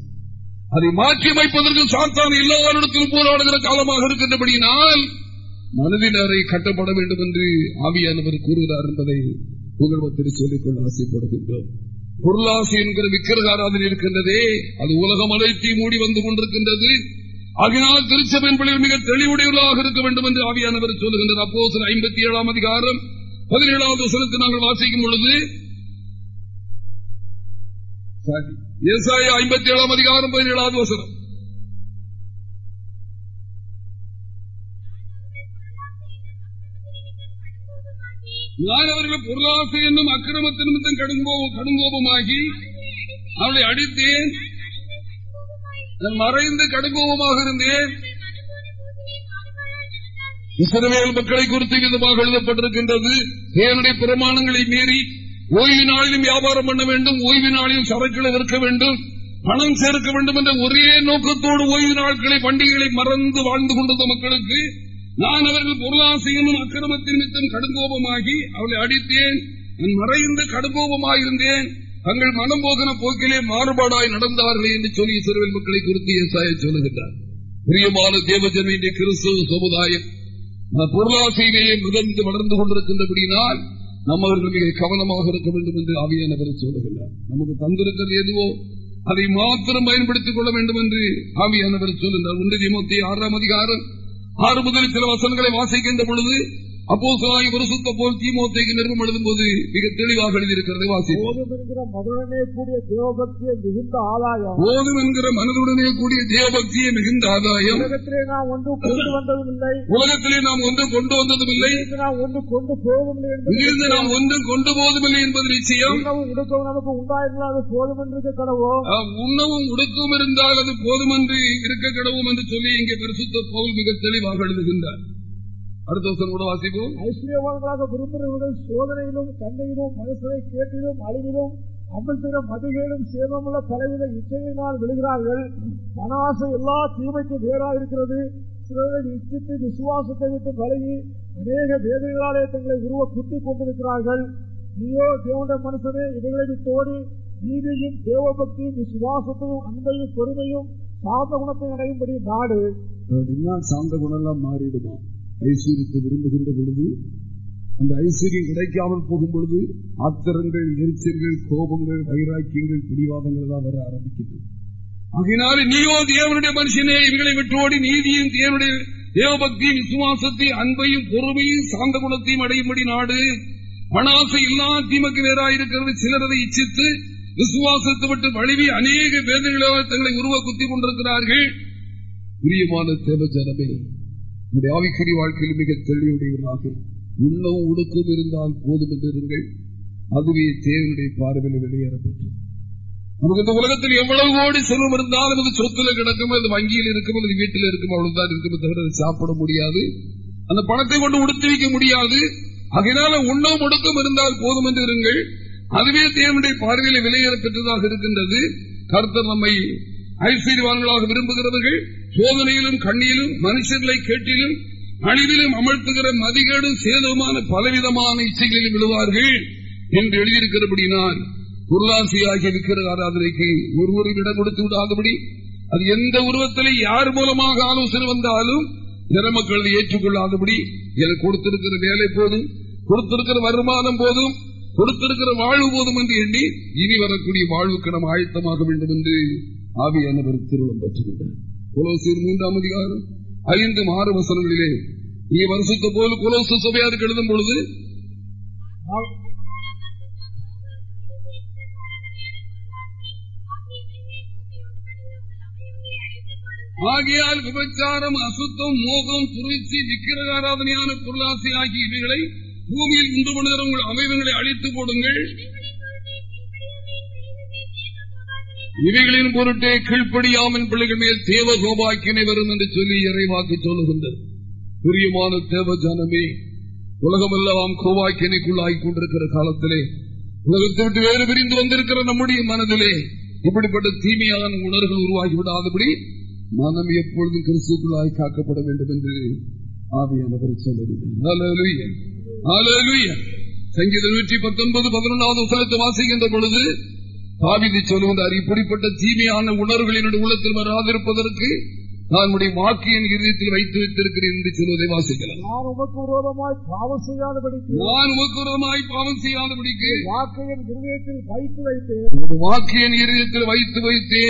S1: அதை மாற்றி அமைப்பதற்கு சாத்தான் எல்லாரிடத்திலும் போராடுகிற காலமாக இருக்கின்றபடியினால் மனதினரை கட்டப்பட வேண்டும் என்று ஆவியானவர் கூறுகிறார் என்பதை உங்கள் சொல்லிக்கொள்ள ஆசைப்படுகின்றோம். பொருளாசி என்கிற விக்கிரகாராதனை இருக்கின்றதே அது உலகம் அனைத்தையும் மூடி வந்து கொண்டிருக்கின்றது. அதனால் திருச்சபையின் மிக தெளிவுடையவர்களாக இருக்க வேண்டும் என்று ஆவியானவர் சொல்லுகின்றார். அப்போ சில ஐம்பத்தி ஏழாம் அதிகாரம் பதினேழாவது வசனத்தை நாங்கள் வாசிக்கும் பொழுது ஐம்பத்தி ஏழாம் அதிகாரம் பதினேழாவது வசனம். நான் அவர்கள் பொருளாசை என்னும் அக்கிரமத்தின் கடுங்கோபம் கடுங்கோபமாகி அவளை அடித்தேன். மறைந்து கடுங்கோபமாக இருந்தேன். இஸ்ரவேல் மக்களை குறித்து விதமாக எழுதப்பட்டிருக்கின்றது. தேவனுடைய பிரமாணங்களை மீறி ஓய்வு நாளிலும் வியாபாரம் பண்ண வேண்டும் ஓய்வு நாளிலும் இருக்க வேண்டும் பணம் சேர்க்க வேண்டும் என்ற ஒரே நோக்கத்தோடு ஓய்வு நாட்களை பண்டிகைகளை மறந்து வாழ்ந்து கொண்டிருந்த மக்களுக்கு நான் அவர்கள் பொருளாசையினும் அக்கிரமத்தின் நிமித்தம் கடுங்கோபமாகி அவளை அடித்தேன். நான் மறைந்து கடுங்கோபமாயிருந்தேன். தங்கள் மனம் போகிற போக்கிலே மாறுபாடாய் நடந்தார்கள் என்று சொல்லி சிறுவல் மக்களை குறித்து சொல்லுகின்றார். பிரியமான தேவஜனின் கிறிஸ்துவ சமுதாயம் பொருளாசையிலேயே மிதந்து வளர்ந்து கொண்டிருக்கின்றபடியினால் நம்ம அவர்கள் மிக கவனமாக இருக்க வேண்டும் என்று ஆவியானவர் சொல்லுகின்றார். நமக்கு தந்திருக்கிறது எதுவோ அதை மாத்திரம் பயன்படுத்திக் கொள்ள வேண்டும் என்று ஆவியானவர் சொல்லுகிறார் ஒன்று ஆறாம் அதிகாரம் ஆறு முதல் சில வசனங்களை வாசிக்கின்ற பொழுது அப்போ சாய் வருஷத்த போல் தீமோத்தைக்கு நிறுவனம் எழுதும் போது மிக தெளிவாக எழுதியிருக்கிறது வாசி
S2: போதும் என்கிற மதுடனே கூடிய தேவபக்தியை மிகுந்த ஆதாயம்.
S1: போதும் என்கிற மனதுடனே கூடிய தேவபக்தியை மிகுந்த ஆதாயம்.
S2: உலகத்திலே நாம் ஒன்று கொண்டு வந்ததும் இல்லை
S1: உலகத்திலே நாம் ஒன்று கொண்டு வந்ததும் இல்லை
S2: நாம் ஒன்று கொண்டு
S1: இங்கிருந்து நாம் ஒன்று கொண்டு போவதுமில்லை என்பது நிச்சயம்.
S2: உணவும் உடுக்கவும் நமக்கு உண்டாயிருந்தால் அது போதும் என்று இருக்க கடவோ
S1: உணவும் உடுக்கவும் இருந்தால் அது போதும் என்று இருக்க கடவும் என்று சொல்லி இங்கே பரிசுத்த பவுல் மிக தெளிவாக எழுதுகின்றார். அடுத்த வருஷம் கூட வாசிப்போம்.
S2: ஐஸ்வர்யவான்களாக விரும்புகிறவர்கள் சோதனையிலும் கண்ணையிலும் மனுஷனை கேட்டிலும் அழிவிலும் அமிழ்த்திலும் மதிகையிலும் சேதமுள்ள பலவித இச்சையினால் விழுகிறார்கள். மனாசை எல்லா தீமைக்கும் வேறாக இருக்கிறது சிலரை இச்சித்து விசுவாசத்தை விட்டு பழகி அநேக வேதனைகளாலே தங்களை உருவ குத்திக் கொண்டிருக்கிறார்கள். நீயோ தேவண்ட மனுஷனே இவைகளை விட்டோடி நீதியும் தேவபக்தியும் விசுவாசத்தையும் அன்பையும் பொறுமையும் சாந்த குணத்தை அடையும்படி நாடு.
S1: சாந்த குணம் எல்லாம் மாறிடுமா? ஐஸ்வர்யத்தை விரும்புகின்ற பொழுது அந்த ஐஸ்வர்யம் கிடைக்காமல் போகும் பொழுது ஆத்திரங்கள் எரிச்சல்கள் கோபங்கள் வைராக்கியங்கள் பிடிவாதங்கள் தான் வர ஆரம்பிக்கின்றன ஆகினால நீயோ தேவனுடைய மனுஷனே இவர்களை விட்டோடி நீதியும் தேவனுடைய தேவபக்தி விசுவாசத்தையும் அன்பையும் பொறுமையும் சாந்த குணத்தையும் அடையும்படி நாடு மனாசை எல்லா தீமக்கு வேறாயிருக்கிறது சிலர் அதை இச்சித்து விசுவாசத்தை விட்டு வழிவி அநேக வேதங்களாக தங்களை உருவ குத்திக் கொண்டிருக்கிறார்கள். பிரியமான தேவ உங்களுடைய நம்முடைய வாழ்க்கையில் மிக தெளிவுடையவர்களாக உண்ணவும் உடுக்கும் இருந்தால் போதும் இருங்கள். அதுவே தேவனுடைய பார்வையில் வெளியேற பெற்று நமக்கு இந்த உலகத்தில் எவ்வளவு கோடி செல்வம் இருந்தாலும் அது சொத்துல கிடக்கும் அது வங்கியில் இருக்கும் அது வீட்டில் இருக்கும் அவ்வளவுதான் இருக்கும் தவிர அதை சாப்பிட முடியாது. அந்த பணத்தை கொண்டு உடுத்து வைக்க முடியாது. அதனால உண்ணவும் உடுக்கம் இருந்தால் போதும் என்று இருங்கள். அதுவே தேவனுடைய பார்வையில் விலையேற பெற்றதாக இருக்கின்றது. கருத்தர் நம்மை ஐஸ்வர்யவான்களாக விரும்புகிறவர்கள் சோதனையிலும் கண்ணியிலும் மனுஷர்களை கேட்டிலும் அழிவிலும் அமழ்த்துகிற மதிகேடும் சேதமான பலவிதமான இச்சைகளிலும் விழுவார்கள் என்று எழுதியிருக்கிறபடினால் பொருளாசியாகிய இருக்கிற ஆராதனைக்கு ஒருவரும் இடம் கொடுத்து விடாதபடி அது எந்த உருவத்திலே யார் மூலமாக ஆலோசனை வந்தாலும் மக்கள் ஏற்றுக்கொள்ளாதபடி எனக்கு கொடுத்திருக்கிற வேலை போதும் கொடுத்திருக்கிற வருமானம் போதும் கொடுத்திருக்கிற வாழ்வு போதும் என்று எண்ணி இனி வரக்கூடிய வாழ்வுக்கு நாம் ஆயத்தமாக வேண்டும் என்று ஆவியானவர் திருவிழம் பெற்றுகின்றார் குலோசியர் மூன்றாம் அதிகாரம் ஐந்து ஆறு வசனங்களிலே நீ வருஷத்தை போல குலோச சபையாருக்கு எழுதும் பொழுது ஆகியால் விபச்சாரம் அசுத்தம் மோகம் துணிச்சி விக்கிரகாராதனையான பொருளாசி ஆகிய இவைகளை பூமியில் உண்டு பண்ணுகிற உங்கள் அமைவுகளை அழித்து போடுங்கள். இவைகளின் பொருட்டே கீழ்ப்படியாமன் பிள்ளைகள் மேல் தேவ கோபாக்கினை வரும் என்று சொல்லி இறைவாக்கி சொல்லுகின்றது. பிரியமான தேவ ஜனமே உலகமெல்லாம் கோபாக்கினைக்குள்ளாகிக் கொண்டிருக்கிற காலத்திலே உலகத்தை விட்டு வேறு பிரிந்து வந்திருக்கிற நம்முடைய மனதிலே இப்படிப்பட்ட தீமையான உணர்வுகள் உருவாகி விடாதபடி மனம் எப்பொழுதும் கிறிஸ்துக்குள்ளாய் காக்கப்பட வேண்டும் என்று ஆவியானவர் சொல்லுகிறார் சங்கீத நூற்றி பத்தொன்பது பதினொன்றாவது வசனத்தை வாசிக்கின்ற பொழுது தாவிதி சொல்லுகின்றார் இப்படிப்பட்ட தீமையான உணர்வுகளினுடைய உள்ளத்தில் வராதிருப்பதற்கு நான் உடைய வாக்கு என் இதயத்தில் வைத்து வைத்திருக்கிறேன் என்று சொல்வதை வாசிக்கலாம்.
S2: நான் உமக்கு விரோதமாய் பாவம் செய்யாதபடிக்கு?
S1: நான் உமக்கு விரோதமாய் பாவம் செய்யாதபடிக்கு?
S2: இருதயத்தில் வைத்து வைத்தேன்.
S1: வாக்கு என் இருதயத்தில் வைத்து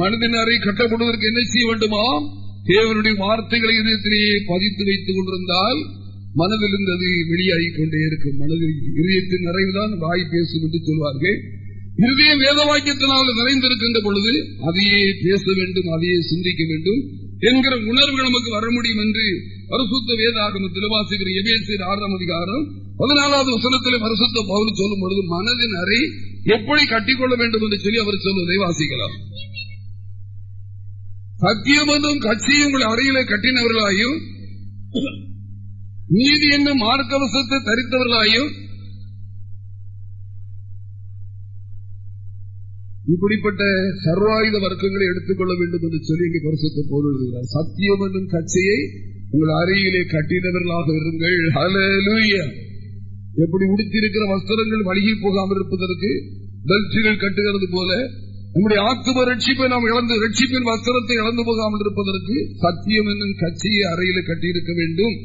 S1: மனிதன் அறை கட்டப்படுவதற்கு என்ன செய்ய வேண்டுமா? தேவனுடைய வார்த்தைகளை இதயத்திலேயே பதித்து வைத்துக் கொண்டிருந்தால் மனதிலிருந்து அது வெளியாகிக் கொண்டே இருக்கும். மனதில் இதயத்தின் நிறைவுதான் வாய் பேசும் என்று சொல்வார்கள். இருதயம் வேத வாக்கியத்தினால் நிறைந்திருக்கின்ற பொழுது அதையே பேச வேண்டும் அதையே சிந்திக்க வேண்டும் என்கிற உணர்வு நமக்கு வர முடியும் என்று பரிசுத்த வேதாகமத்தில் வாசிக்கிற எபேசியர் ஆறாம் அதிகாரம் பதினாலாவது வசனத்தில் பரிசுத்த பவுல் சொல்லும் பொழுது மனதின் அறை எப்படி கட்டிக்கொள்ள வேண்டும் என்று சொல்லி அவர் சொல்வதை வாசிக்கலாம். சத்தியம் என்றும் கட்சியும் உங்கள் அறையில கட்டினவர்களாயும் நீதி என்னும் மார்க்கவசத்தை தரித்தவர்களாயும் இப்படிப்பட்ட சர்வாயுத வர்க்கங்களை எடுத்துக்கொள்ள வேண்டும் என்று சொல்லி இங்கு பரிசுத்த போல் எழுதுகிறார். சத்தியம் என்னும் கட்சியை உங்கள் அறையிலே கட்டினவர்களாக இருங்கள். எப்படி உடுத்திருக்கிற வஸ்திரங்கள் வழிகி போகாமல் இருப்பதற்கு பெல்ட்டுகள் கட்டுகிறது போல நம்முடைய ஆத்தும ரட்சிப்பை நாம் இழந்து ரட்சிப்பின் வஸ்திரத்தை இழந்து போகாமல் இருப்பதற்கு சத்தியம் என்னும் கட்சியை அறையில கட்டியிருக்க வேண்டும்.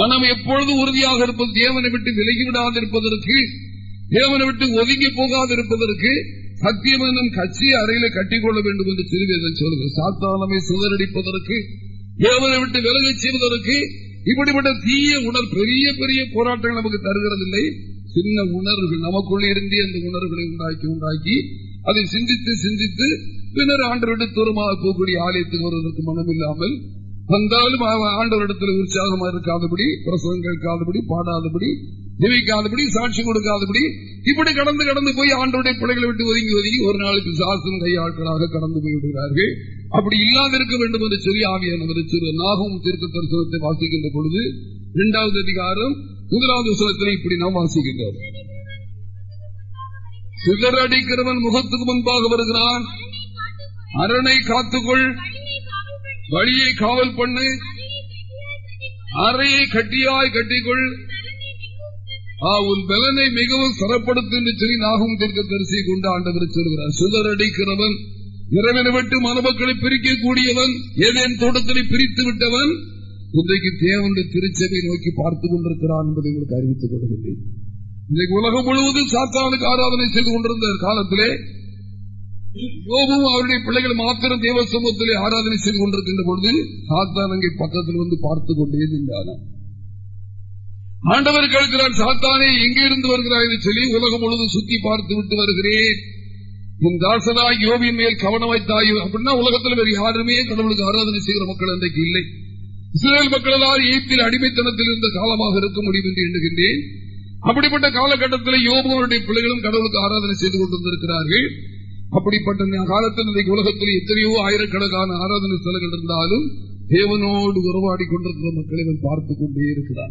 S1: மனம் எப்பொழுது உறுதியாக இருப்பது தேவனை விட்டு விலகிவிடாது இருப்பதற்கு தேவனை விட்டு ஒதுங்கி போகாது இருப்பதற்கு சத்தியம் என்னும் கட்சியை அறையில கட்டிக்கொள்ள வேண்டும் என்று திருவேதன் சொல்கிறது சாத்தானமை சிதறடிப்பதற்கு தேவனை விட்டு விலகை செய்வதற்கு இப்படிப்பட்ட தீய உணர் பெரிய பெரிய போராட்டங்கள் நமக்கு தருகிறதில்லை. சின்ன உணர்வுகள் நமக்குள்ளே இருந்தே அந்த உணர்வுகளை உண்டாக்கி உண்டாக்கி அதை சிந்தித்து சிந்தித்து பின்னர் ஆண்டவரிடம் தூரமாக போகக்கூடிய ஆலயத்துக்கு வருவதற்கு மனம் இல்லாமல் வந்தாலும் ஆண்டவரிடத்தில் உற்சாகமா இருக்காதபடி பிரசவம் கேட்காதபடி பாடாதபடி ஜெயிக்காதபடி சாட்சி கொடுக்காதபடி இப்படி கடந்து கடந்து போய் ஆண்டோடைய பிள்ளைகளை விட்டு ஒதுங்கி ஒதுங்கி ஒரு நாளுக்கு சாசன கையாட்களாக கடந்து போய் விடுகிறார்கள். அப்படி இல்லாதிருக்க வேண்டும் என்று சொல்லி ஆவியானவர் சிறு நாகம் தீர்க்க தரிசனத்தை வாசிக்கின்ற பொழுது இரண்டாவது அதிகாரம் முதலாவது வசனத்தில் இப்படி நாம் வாசிக்கின்றோம். சிதறடிக்கிறவன் முகத்துக்கு முன்பாக வருகிறான். அரணை காத்துக்கொள். வழியை காவல் பண்ணு. அறையை கட்டியாய் கட்டிக்கொள். உன் பலனை மிகவும் சரப்படுத்தும் என்று சொல்லி நாகும் தீர்க்க தரிசியை கொண்டு ஆண்டவர் சொல்கிறார். சுதரடிக்கிறவன் இரவினை விட்டு மனமக்களை பிரிக்கக்கூடியவன் ஏதேன் தோட்டத்தினை பிரித்து விட்டவன் இன்றைக்கு தேவனுடைய திருச்சபை நோக்கி பார்த்துக் கொண்டிருக்கிறான் என்பதை உங்களுக்கு அறிவித்துக் கொள்கின்றேன் இன்றைக்கு உலகம் முழுவதும் சாத்தானுக்கு ஆராதனை செய்து கொண்டிருந்த காலத்திலே யோபும் அவருடைய பிள்ளைகள் மாத்திரம் தேவ சமூகத்திலே ஆராதனை செய்து கொண்டிருக்கின்ற பொழுது சாத்தான் அங்கே பக்கத்தில் வந்து பார்த்துக் கொண்டே நின்றான. ஆண்டவர் கேட்கிறார் சாத்தானே எங்கே இருந்து வருகிறாய்? என்று சொல்லி உலகம் முழுவதும் சுத்தி பார்த்து விட்டு வருகிறேன். என் தாசனா யோபியின் மேல் கவனம் வைத்தாய்? அப்படின்னா உலகத்தில் வேறு யாருமே கடவுளுக்கு ஆராதனை செய்கிற மக்கள் அன்றைக்கு இல்லை. இஸ்ரேல் மக்களால் ஈத்தில் அடிமைத்தனத்தில் இருந்த காலமாக இருக்க முடியும் என்று எண்ணுகின்றேன். அப்படிப்பட்ட காலகட்டத்தில் யோபுடைய பிள்ளைகளும் கடவுளுக்கு ஆராதனை செய்து கொண்டிருந்திருக்கிறார்கள் அப்படிப்பட்ட காலத்தில் இன்றைக்கு உலகத்தில் எத்தனையோ ஆயிரக்கணக்கான ஆராதனை ஸ்தலங்கள் இருந்தாலும் தேவனோடு உறவாடி கொண்டிருக்கிற மக்களை பார்த்துக் கொண்டே இருக்கிறார்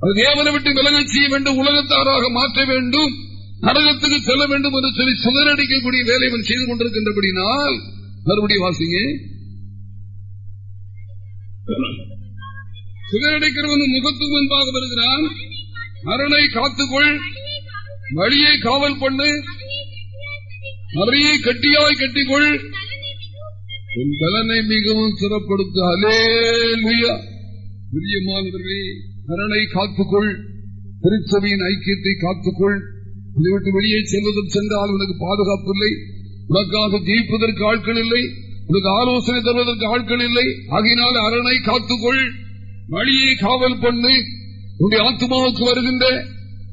S1: அது தேவனை விட்டு விலகல் செய்ய வேண்டும் உலகத்தாராக மாற்ற வேண்டும் நரகத்துக்கு செல்ல வேண்டும் என்று சொல்லி சுதரடிக்கக்கூடிய வேலை செய்து சிதறடிக்கிறவன் முகத்துக்கு முன்பாக வருகிறான். மரணை காத்துக்கொள் வழியை காவல் பண்ணு. அறையை கட்டியாய் கட்டிக்கொள். உன் கலனை மிகவும் சிறப்படுத்த. அலேலுயா பிரியமானவர்களே அரணை காத்துக்கொள். திருச்சபையின் ஐக்கியத்தை காத்துக்கொள். இதை விட்டு வெளியே செல்வதற்கு சென்றால் உனக்கு பாதுகாப்பு இல்லை. உனக்காக ஜெயிப்பதற்கு ஆட்கள் இல்லை. உனக்கு ஆலோசனை தருவதற்கு ஆட்கள் இல்லை. ஆகினால் அரணை காத்துக்கொள். வழியை காவல் பண்ணு. உன்னுடைய ஆத்மாவுக்கு வருகின்ற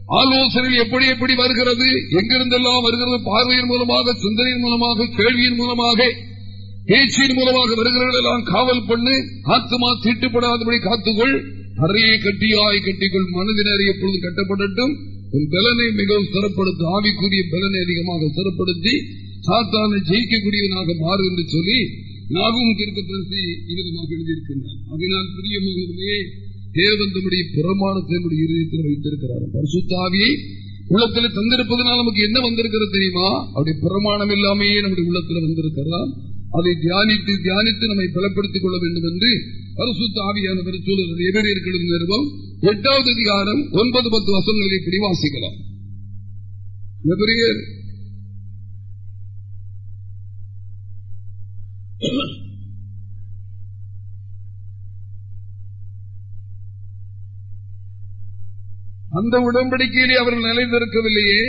S1: ஆலோசனை எப்படி எப்படி வருகிறது? எங்கிருந்தெல்லாம் வருகிறது? பார்வையின் மூலமாக சிந்தனையின் மூலமாக கேள்வியின் மூலமாக பேச்சின் மூலமாக வருகிறவர்களெல்லாம் காவல் பண்ணு ஆத்மா தீட்டுப்படாதபடி காத்துக்கொள். அறையை கட்டியாய் கட்டிக்கொள். மனதினரை எப்பொழுது கட்டப்படட்டும்? உன் பலனை மிகவும் சிறப்படுத்த ஆவிக்குரிய பலனை அதிகமாக சிறப்படுத்தி சாத்தானை ஜெயிக்கக்கூடியவனாக மாறு என்று சொல்லி நாகும் தீர்க்கதரிசி இவ்விதமாக எழுதியிருக்கின்றான் அதனால் பிரியமானவர்களே தேவன் தம்முடைய பிரமாணத்தை இருதயத்தில் வைத்திருக்கிறார். பரிசுத்தாவியை உள்ளத்தில் தந்திருப்பதனால் நமக்கு என்ன வந்திருக்கிறது தெரியுமா? அப்படி பிரமாணம் இல்லாமையே நம்முடைய உள்ளத்தில் வந்திருக்கிறார் அதை தியானித்து தியானித்து நம்மை பலப்படுத்திக் கொள்ள வேண்டும் என்று பரிசுத்த ஆவியானவர் சூழல் எதிரியர்களின் நிறுவம் எட்டாவது அதிகாரம் ஒன்பது பத்து வசங்களை இப்படி வாசிக்கலாம். அந்த உடன்படிக்கையிலே அவர்கள் நிலைந்திருக்கவில்லையே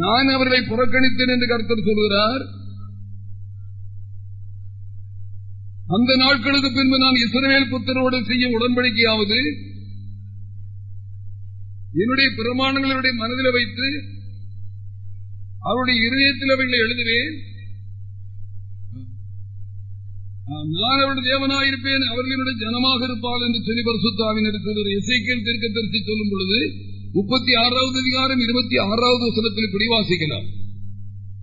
S1: நான் அவர்களை புறக்கணித்தேன் என்று கருத்தர் சொல்கிறார். அந்த நாட்களுக்கு பின்பு நான் இஸ்ரேல் புத்தரோடு செய்யும் உடன்படிக்கையாவது என்னுடைய பிரமாணங்களுடைய மனதில் வைத்து அவருடைய இருதயத்தில் அவைகளை எழுதுவேன். நான் அவருடைய தேவனாயிருப்பேன் அவர்களுடைய ஜனமாக இருப்பாள் என்று சொல்லி பரிசுத்தாவின் இருக்கிற இசைக்கல் தீர்க்க தரிசி சொல்லும் பொழுது முப்பத்தி ஆறாவது அதிகாரம் இருபத்தி ஆறாவது வசனத்தில் இப்படி வாசிக்கலாம்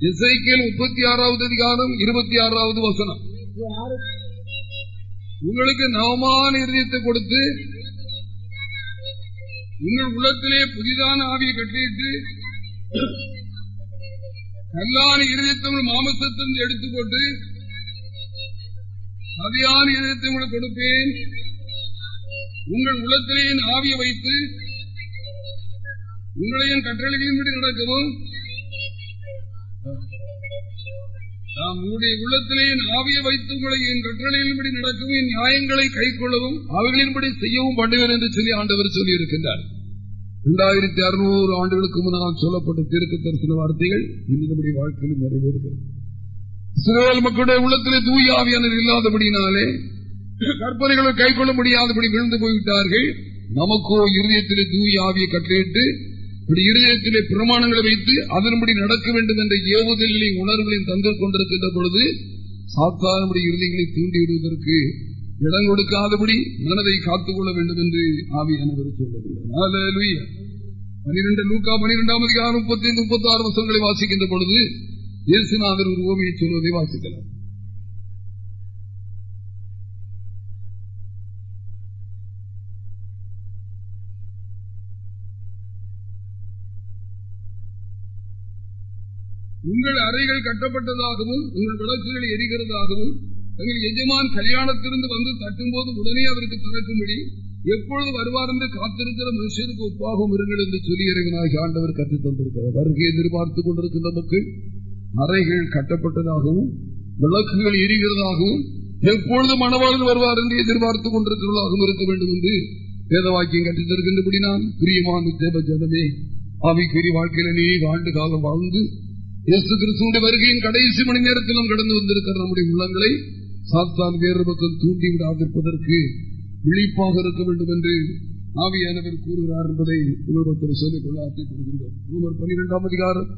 S1: இசைக்கல் முப்பத்தி ஆறாவது அதிகாரம் இருபத்தி ஆறாவது வசனம். உங்களுக்கு நவமான இருதயத்தை கொடுத்து உங்கள் உள்ளத்திலே புதிதான ஆவியை கட்டிட்டு கல்லான இருதயத்தை மாமசத்திலிருந்து எடுத்துக் போட்டு சதியான இதயத்தை உங்களுக்கு கொடுப்பேன். உங்கள் உள்ளத்திலே ஆவியை வைத்து உங்களையும் கட்டளைகளின்படி நடக்கவும். நாம் உங்களுடைய உள்ளத்திலே ஆவியை வைத்து உங்களை என் கட்டளையின்படி நடக்கவும் என் நியாயங்களை கை கொள்ளவும் அவைகளின்படி செய்யவும் பண்ணுவேன் என்று சொல்லி ஆண்டவர் சொல்லியிருக்கின்றார். இரண்டாயிரத்தி அறுநூறு ஆண்டுகளுக்கு முன்னால் சொல்லப்பட்ட தீர்க்க தரிசன வார்த்தைகள் இன்று நம்முடைய வாழ்க்கையில் நிறைவேறுகிறது. சிறுவேல் மக்களுடைய உள்ளத்திலே தூய இல்லாதபடினாலே கற்பனைகளை கைகொள்ள முடியாதபடி விழுந்து போய்விட்டார்கள். நமக்கோ இருதயத்திலே தூய ஆவியை இப்படி இருதயத்திலே பிரமாணங்களை வைத்து அதன்படி நடக்க வேண்டும் என்ற ஏவுதலின் உணர்வுகளின் தந்து கொண்டிருக்கின்ற பொழுது சாத்தானுடைய தூண்டி தூண்டிவிடுவதற்கு இடம் கொடுக்காதபடி மனதை காத்துக்கொள்ள வேண்டும் என்று ஆவியானவர் சொல்லுகிறார் பனிரெண்டு லூக்கா பனிரெண்டாம் அதிகாரம் முப்பத்தி ஐந்து முப்பத்தி ஆறு வருஷங்களை வாசிக்கின்ற பொழுது இயேசுநாதர் ஒரு ஓமையை சொல்வதை வாசிக்கலாம். உங்கள் அறைகள் கட்டப்பட்டதாகவும் உங்கள் விளக்குகள் எரிகிறதாகவும் எங்கள் எஜமான் கல்யாணத்திலிருந்து வந்து தட்டும்போது உடனே அவருக்கு திறக்கும்படி எப்பொழுது வருவார் என்று காத்திருக்கிற மனுஷனுக்கு ஒப்பாகும் இருங்கள் என்று சொல்லி இறைவனாகி ஆண்டவர் கற்றுத் தந்திருக்கிறார் வருகை எதிர்பார்த்துக் கொண்டிருக்கின்ற மக்கள் அறைகள் கட்டப்பட்டதாகவும் விளக்குகள் எரிகிறதாகவும் எப்பொழுது மனவாளன் வருவார் என்று எதிர்பார்த்துக் கொண்டிருக்கிறதாகவும் இருக்க வேண்டும் என்று வேத வாக்கியம் கற்றுத் தருகின்றபடி நான் பிரியமான தேவ ஜனமே ஆவிக்குரிய வாழ்க்கையில நீ ஆண்டு காலம் வாழ்ந்து இயேசு கிறிஸ்துடைய வருகையின் கடைசி மணி நேரத்தில் நாம் கடந்து வந்திருக்கிற நம்முடைய உள்ளங்களை சாத்தான் வேறு பக்கம் தூண்டி விடாதிருப்பதற்கு விழிப்பாக இருக்க வேண்டும் என்று ஆவியானவர் கூறுகிறார் என்பதை உங்கள் சொல்லிக் கொள்ள ஆசைப்படுகின்றோம். பனிரெண்டாம் அதிகாரம்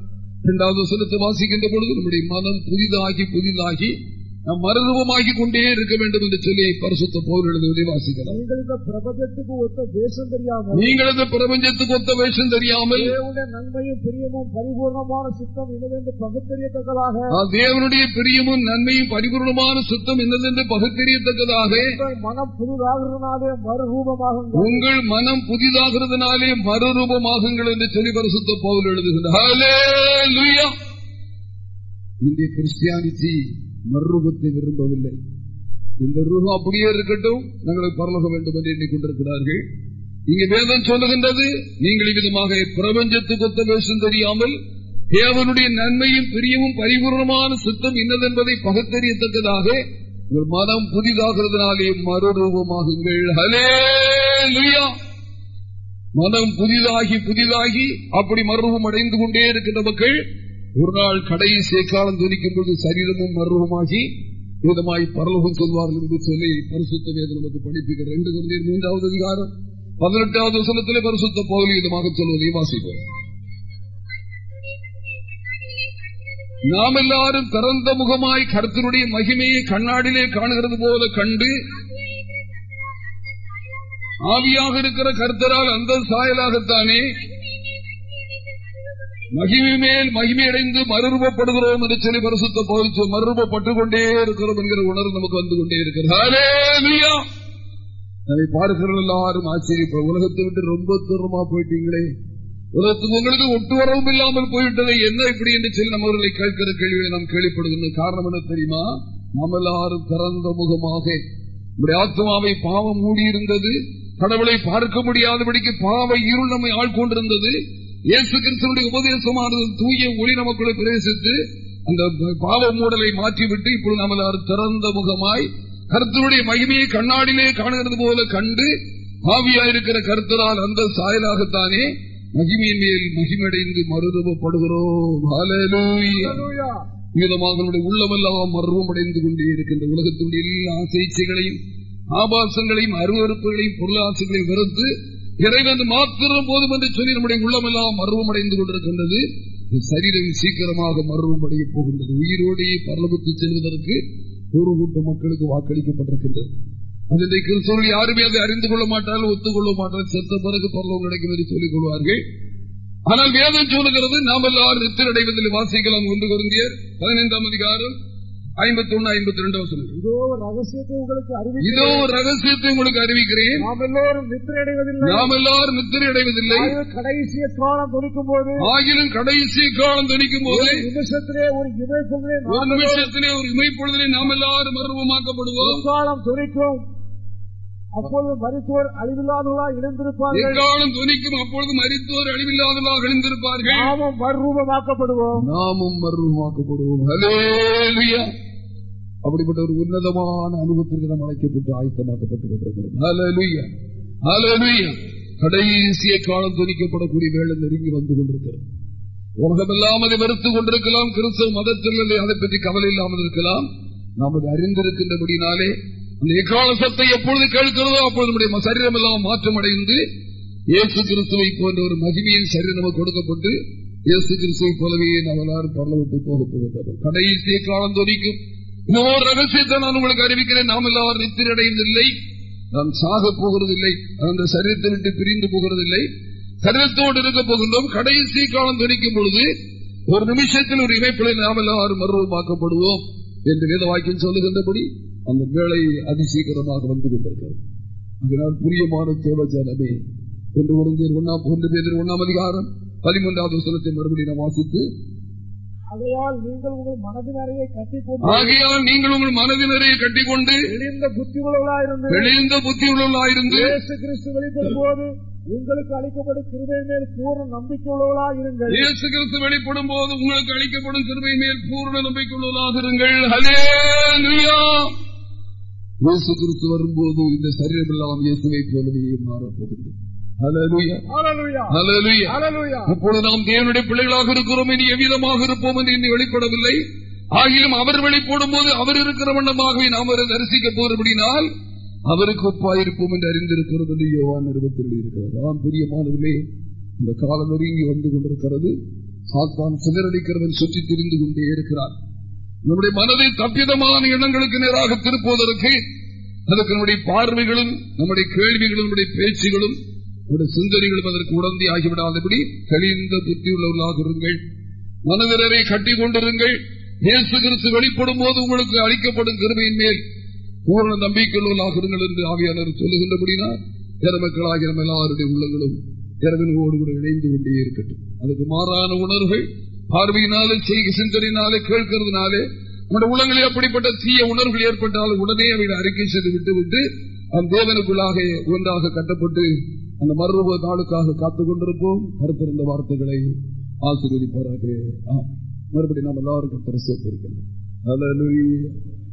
S1: இரண்டாவது வசனத்தை வாசிக்கின்ற பொழுது நம்முடைய மனம் புதிதாகி புதிதாகி நாம் மறுரூபமாகி கொண்டே இருக்க வேண்டும் என்று சொல்லி பரிசுத்த போர் எழுதுவதை வாசிக்கலாம்.
S2: நீங்கள் இந்த பிரபஞ்சத்துக்கு ஒத்த வேஷம் தெரியாமல்
S1: நீங்கள் இந்த பிரபஞ்சத்துக்கு ஒத்த வேஷம் தெரியாமல்
S2: நன்மையும் பிரியமும் பரிபூர்ணமான சித்தம் இன்னதென்று பகுத்தறியத்தக்கதாக.
S1: தேவனுடைய பிரியமும் நன்மையும் பரிபூர்ணமான சுத்தம் என்னதென்று பகுத்தறியத்தக்கதாக.
S2: மனம் புதிதாகிறதுனாலே மறுரூபமாகுங்கள்.
S1: உங்கள் மனம் புதிதாகிறதுனாலே மறுரூபமாகுங்கள் என்று சொல்லி பரிசுத்த பவுல் எழுதுகின்றார். ஹalleluya. இந்திய கிறிஸ்டியானிட்டி மறுரூபத்தை விரும்பவில்லை. இந்த ரூபம் அப்படியே இருக்கட்டும். நாங்களுக்கு பரலக வேண்டும் என்று எண்ணிக்கொண்டிருக்கிறார்கள். இங்கு வேதம் சொல்லுகின்றது நீங்கள் விதமாக பிரபஞ்சத்துக்கு வேஷம் தெரியாமல் தேவனுடைய நன்மையும் பிரியமும் பரிபூர்ணமான சித்தம் இன்னதென்பதை பகத்தறியத்தக்கதாக உங்கள் மனம் புதிதாகிறதுனாலே மறுரூபமாகுங்கள். ஹலே மனம் புதிதாகி புதிதாகி அப்படி மறுரூபம் அடைந்து கொண்டே இருக்கின்ற மக்கள் ஒரு நாள் கடைசி காலம் துணிக்கும் போது சரீரமும் மருவமாகி விதமாய் பரலோகம் சொல்வார்கள் என்று சொல்லி பரிசுத்த வேதம் நமக்கு படிப்புகிற ரெண்டு குழந்தையர் மூன்றாவது அதிகாரம் பதினெட்டாவது வசனத்திலே பரிசுத்த பகுதி விதமாக சொல்வதை வாசிப்போம். நாம் எல்லாரும் திறந்த முகமாய் கருத்தினுடைய மகிமையை கண்ணாடிலே காணுகிறது போல கண்டு ஆவியாக இருக்கிற கருத்தரால் அந்த சாயலாகத்தானே மகிமை மேல் மகிமையடைந்து மறுரூபப்படுகிறோம் என்று சொல்லி பரிசுத்த போதிச்சு மறுரூபப்பட்டுக் கொண்டே இருக்கிறோம் என்கிற உணர்வு நமக்கு வந்து கொண்டே இருக்கிறது. அதை எல்லாரும் ஆச்சரியப்ப உலகத்தை விட்டு ரொம்ப தூரமா போயிட்டீங்களே. உலகத்துக்கு உங்களுக்கு ஒட்டு வரவும் இல்லாமல் போய்விட்டது. என்ன இப்படி என்று சொல்லி நம்மவர்களை கேட்கிற கேள்வியை நாம் கேள்விப்படுகின்ற காரணம் என்ன தெரியுமா? நம்ம எல்லாரும் திறந்த முகமாக. நம்முடைய ஆத்மாவை பாவம் மூடியிருந்தது. கடவுளை பார்க்க முடியாதபடிக்கு பாவ இருள் நம்மை ஆட்கொண்டிருந்தது இயேசு கிறிஸ்தனுடைய உபதேசமானது தூய ஒளி நமக்குள்ளே பிரவேசித்து அந்த பாவ மூடலை மாற்றிவிட்டு இப்பொழுது நம்ம எல்லாரும் திறந்த முகமாய் கருத்தருடைய மகிமையை கண்ணாடிலே காணுகிறது போல கண்டு ஆவியாயிருக்கிற கருத்தரால் அந்த சாயலாகத்தானே மகிமையின் மேல் மகிமடைந்து மறுரூபப்படுகிறோம். விதமாக உள்ளமெல்லாம் மர்வம் அடைந்து கொண்டே இருக்கின்ற உலகத்தினுடைய எல்லா ஆசைச்சைகளையும் ஆபாசங்களையும் அருவறுப்புகளையும் பொருளாசைகளையும் வெறுத்து இறைவன் மாத்திரம் போதும் என்று சொல்லி நம்முடைய உள்ளமெல்லாம் மர்வம் அடைந்து கொண்டிருக்கின்றது சரீரம் சீக்கிரமாக மர்வமடைய போகின்றது. உயிரோடையே பரலபுத்து செல்வதற்கு ஒரு கூட்ட மக்களுக்கு வாக்களிக்கப்பட்டிருக்கின்றது. அதை கிறிஸ்தவர்கள் யாருமே அதை அறிந்து கொள்ள மாட்டார்கள் ஒத்துக்கொள்ள மாட்டார்கள். செத்த பிறகு பரலோகம் கிடைக்கும் என்று சொல்லிக் கொள்வார்கள். ஆனால் வேதம் சொல்லுகிறது நாம் எல்லாரும் நித்திரடைவதில் வாசிக்கலாம். ஒன்று குருந்தியர் பதினைந்தாம் அதிகாரம் ஐம்பத்தி ஒன்னு ஐம்பத்தி ரெண்டு வசனம்
S2: இதோ ரகசியத்தை உங்களுக்கு
S1: இதோ
S2: அறிவிக்கிறேன்.
S1: ஒரு ரகசியத்தை உங்களுக்கு அறிவிக்கிறேன்.
S2: நாம் எல்லோரும் நித்திரை அடைவதில்லை
S1: நாம் எல்லாரும் நித்திரை அடைவதில்லை
S2: கடைசிய காலம் துணிக்கும் போது
S1: ஆகிலும் கடைசி காலம் தணிக்கும் போது
S2: நிமிஷத்திலே ஒரு இமை
S1: ஒரு நிமிஷத்திலே ஒரு இமைப்பொழுதிலே நாம் எல்லாரும் மர்வமாக்கப்படுவோம்
S2: காலம் துணிக்கும்? அப்பொழுது மருத்துவர் அழிவில்லாதவர்களா இணைந்திருப்பார்கள்.
S1: எக்காலம் துணிக்கும்? அப்பொழுது மறித்தோர் அழிவில்லாதவர்களாக எழுந்திருப்பார்கள்
S2: நாமும் மறுரூபமாக்கப்படுவோம்
S1: நாமும் மர்வமாக்கப்படுவோம் ஹalleluya. அப்படிப்பட்ட ஒரு உன்னதமான அனுபவத்திற்கு நாம் அழைக்கப்பட்டு ஆயத்தமாக்கப்பட்டுக் கொண்டிருக்கிறோம். கடைசிய காலம் துணிக்கப்படக்கூடிய வேலை நெருங்கி வந்து கொண்டிருக்கிறது உலகமெல்லாம் அதை வெறுத்துக் கொண்டிருக்கலாம். கிறிஸ்தவ மதத்தில் அதை பற்றி கவலை இல்லாமல் இருக்கலாம். நாம் அதை அறிந்திருக்கின்றபடினாலே அந்த எக்கால சத்தை எப்பொழுது கேட்கிறதோ அப்பொழுது நம்முடைய சரீரம் எல்லாம் மாற்றம் அடைந்து இயேசு கிறிஸ்துவை போன்ற ஒரு மகிமையின் சரீரம் நமக்கு கொடுக்கப்பட்டு இயேசு கிறிஸ்துவை போலவே நாம் எல்லாரும் பரலவத்தை போக போகின்றவர் கடைசிய காலம் துணிக்கும் இன்னொரு ரகசியத்தை நான் உங்களுக்கு அறிவிக்கிறேன். நாம் எல்லாரும் நித்திரடைவதில்லை. நாம் சாக போகிறதில்லை. அந்த சரீரத்தை விட்டு பிரிந்து போகிறதில்லை. சரீரத்தோடு இருக்க போகின்றோம். கடைசி காலம் துணிக்கும் பொழுது ஒரு நிமிஷத்தில் ஒரு இணைப்பிலை நாம் எல்லாரும் மர்வமாக்கப்படுவோம் என்று வேத வாக்கியம் சொல்லுகின்றபடி அந்த வேலை அதிசீக்கிரமாக வந்து கொண்டிருக்கிறது. அதனால் புரியமான தேவஜானமே என்று ஒரு ஒன்னாம் ஒன்று பேர் ஒன்னாம் அதிகாரம் பதிமூன்றாவது வசனத்தை மறுபடியும் நாம் வாசித்து
S2: ஆகையால் நீங்கள் உங்கள் மனதின் அறையை கட்டிக்கொண்டு
S1: ஆகையால் நீங்கள் உங்கள் மனதினரையை கட்டிக்கொண்டு
S2: தெளிந்த புத்தி உள்ளவர்களாயிருந்து
S1: தெளிந்த புத்தி உள்ளவர்களாயிருந்து
S2: கிறிஸ்து வெளிப்படும் போது உங்களுக்கு அளிக்கப்படும் கிருபை மேல் பூர்ண நம்பிக்கை உள்ளவர்களாக இருங்கள்.
S1: இயேசு கிறிஸ்து வெளிப்படும் போது உங்களுக்கு அளிக்கப்படும் கிருபை மேல் பூர்ண நம்பிக்கையுள்ளதாக இருங்கள். ஹalleluya. இயேசு கிறிஸ்து வரும்போது இந்த சரீரம் எல்லாம் இயேசுவை போலவே மாறப்போகின்றது அப்பொழுது நாம் தேவனுடைய பிள்ளைகளாக இருக்கிறோம். இனி எவ்விதமாக இருப்போம் என்று இன்னும் வெளிப்படவில்லை. ஆகிலும் அவர் வெளிப்படும் போது அவர் இருக்கிற வண்ணமாகவே நாம் அவரை தரிசிக்க போறபடினால் அவருக்கு ஒப்பாயிருப்போம் என்று அறிந்திருக்கிறோம் என்று யோவான் நிறுவத்தில் இருக்கிறது. ஆம் பிரியமானவர்களே இந்த காலம் நெருங்கி வந்து கொண்டிருக்கிறது. சாத்தான் சிதறடிக்கிறவன் சுற்றி திரிந்து கொண்டே இருக்கிறார் நம்முடைய மனதை தப்பிதமான எண்ணங்களுக்கு நேராக திருப்புவதற்கு அதற்கு நம்முடைய பார்வைகளும் நம்முடைய கேள்விகளும் நம்முடைய பேச்சுகளும் நம்முடைய சிந்தனைகளும் அதற்கு உடந்தி ஆகிவிடாதபடி தெளிந்த புத்தியுள்ளவர்களாக இருங்கள். மனதினரை கட்டிக் கொண்டிருங்கள். இயேசு கிறிஸ்து வெளிப்படும் போது உங்களுக்கு அளிக்கப்படும் கிருபையின் மேல் பூர்ண நம்பிக்கையுள்ளவர்களாக இருங்கள் என்று ஆவியாளர் சொல்லுகின்றபடினால் மக்களாகிய நம்ம எல்லாருடைய உள்ளங்களும் இரவினோடு கூட இணைந்து கொண்டே இருக்கட்டும். அதுக்கு மாறான உணர்வுகள் பார்வையினாலே செய்கை சிந்தனையினாலே கேட்கறதுனாலே நம்முடைய உள்ளங்களில் அப்படிப்பட்ட தீய உணர்வுகள் ஏற்பட்டால் உடனே அவைகளை அறிக்கை செய்து விட்டுவிட்டு அந்த தேவனுக்குள்ளாக ஒன்றாக கட்டப்பட்டு அந்த மறுரூப நாளுக்காக காத்துக் கொண்டிருப்போம். கருத்திருந்த வார்த்தைகளை ஆசீர்வதிப்பாராக. மறுபடியும் நாம் எல்லாருக்கும் தரிசித்திருக்கிறோம் சோத்திருக்கலாம்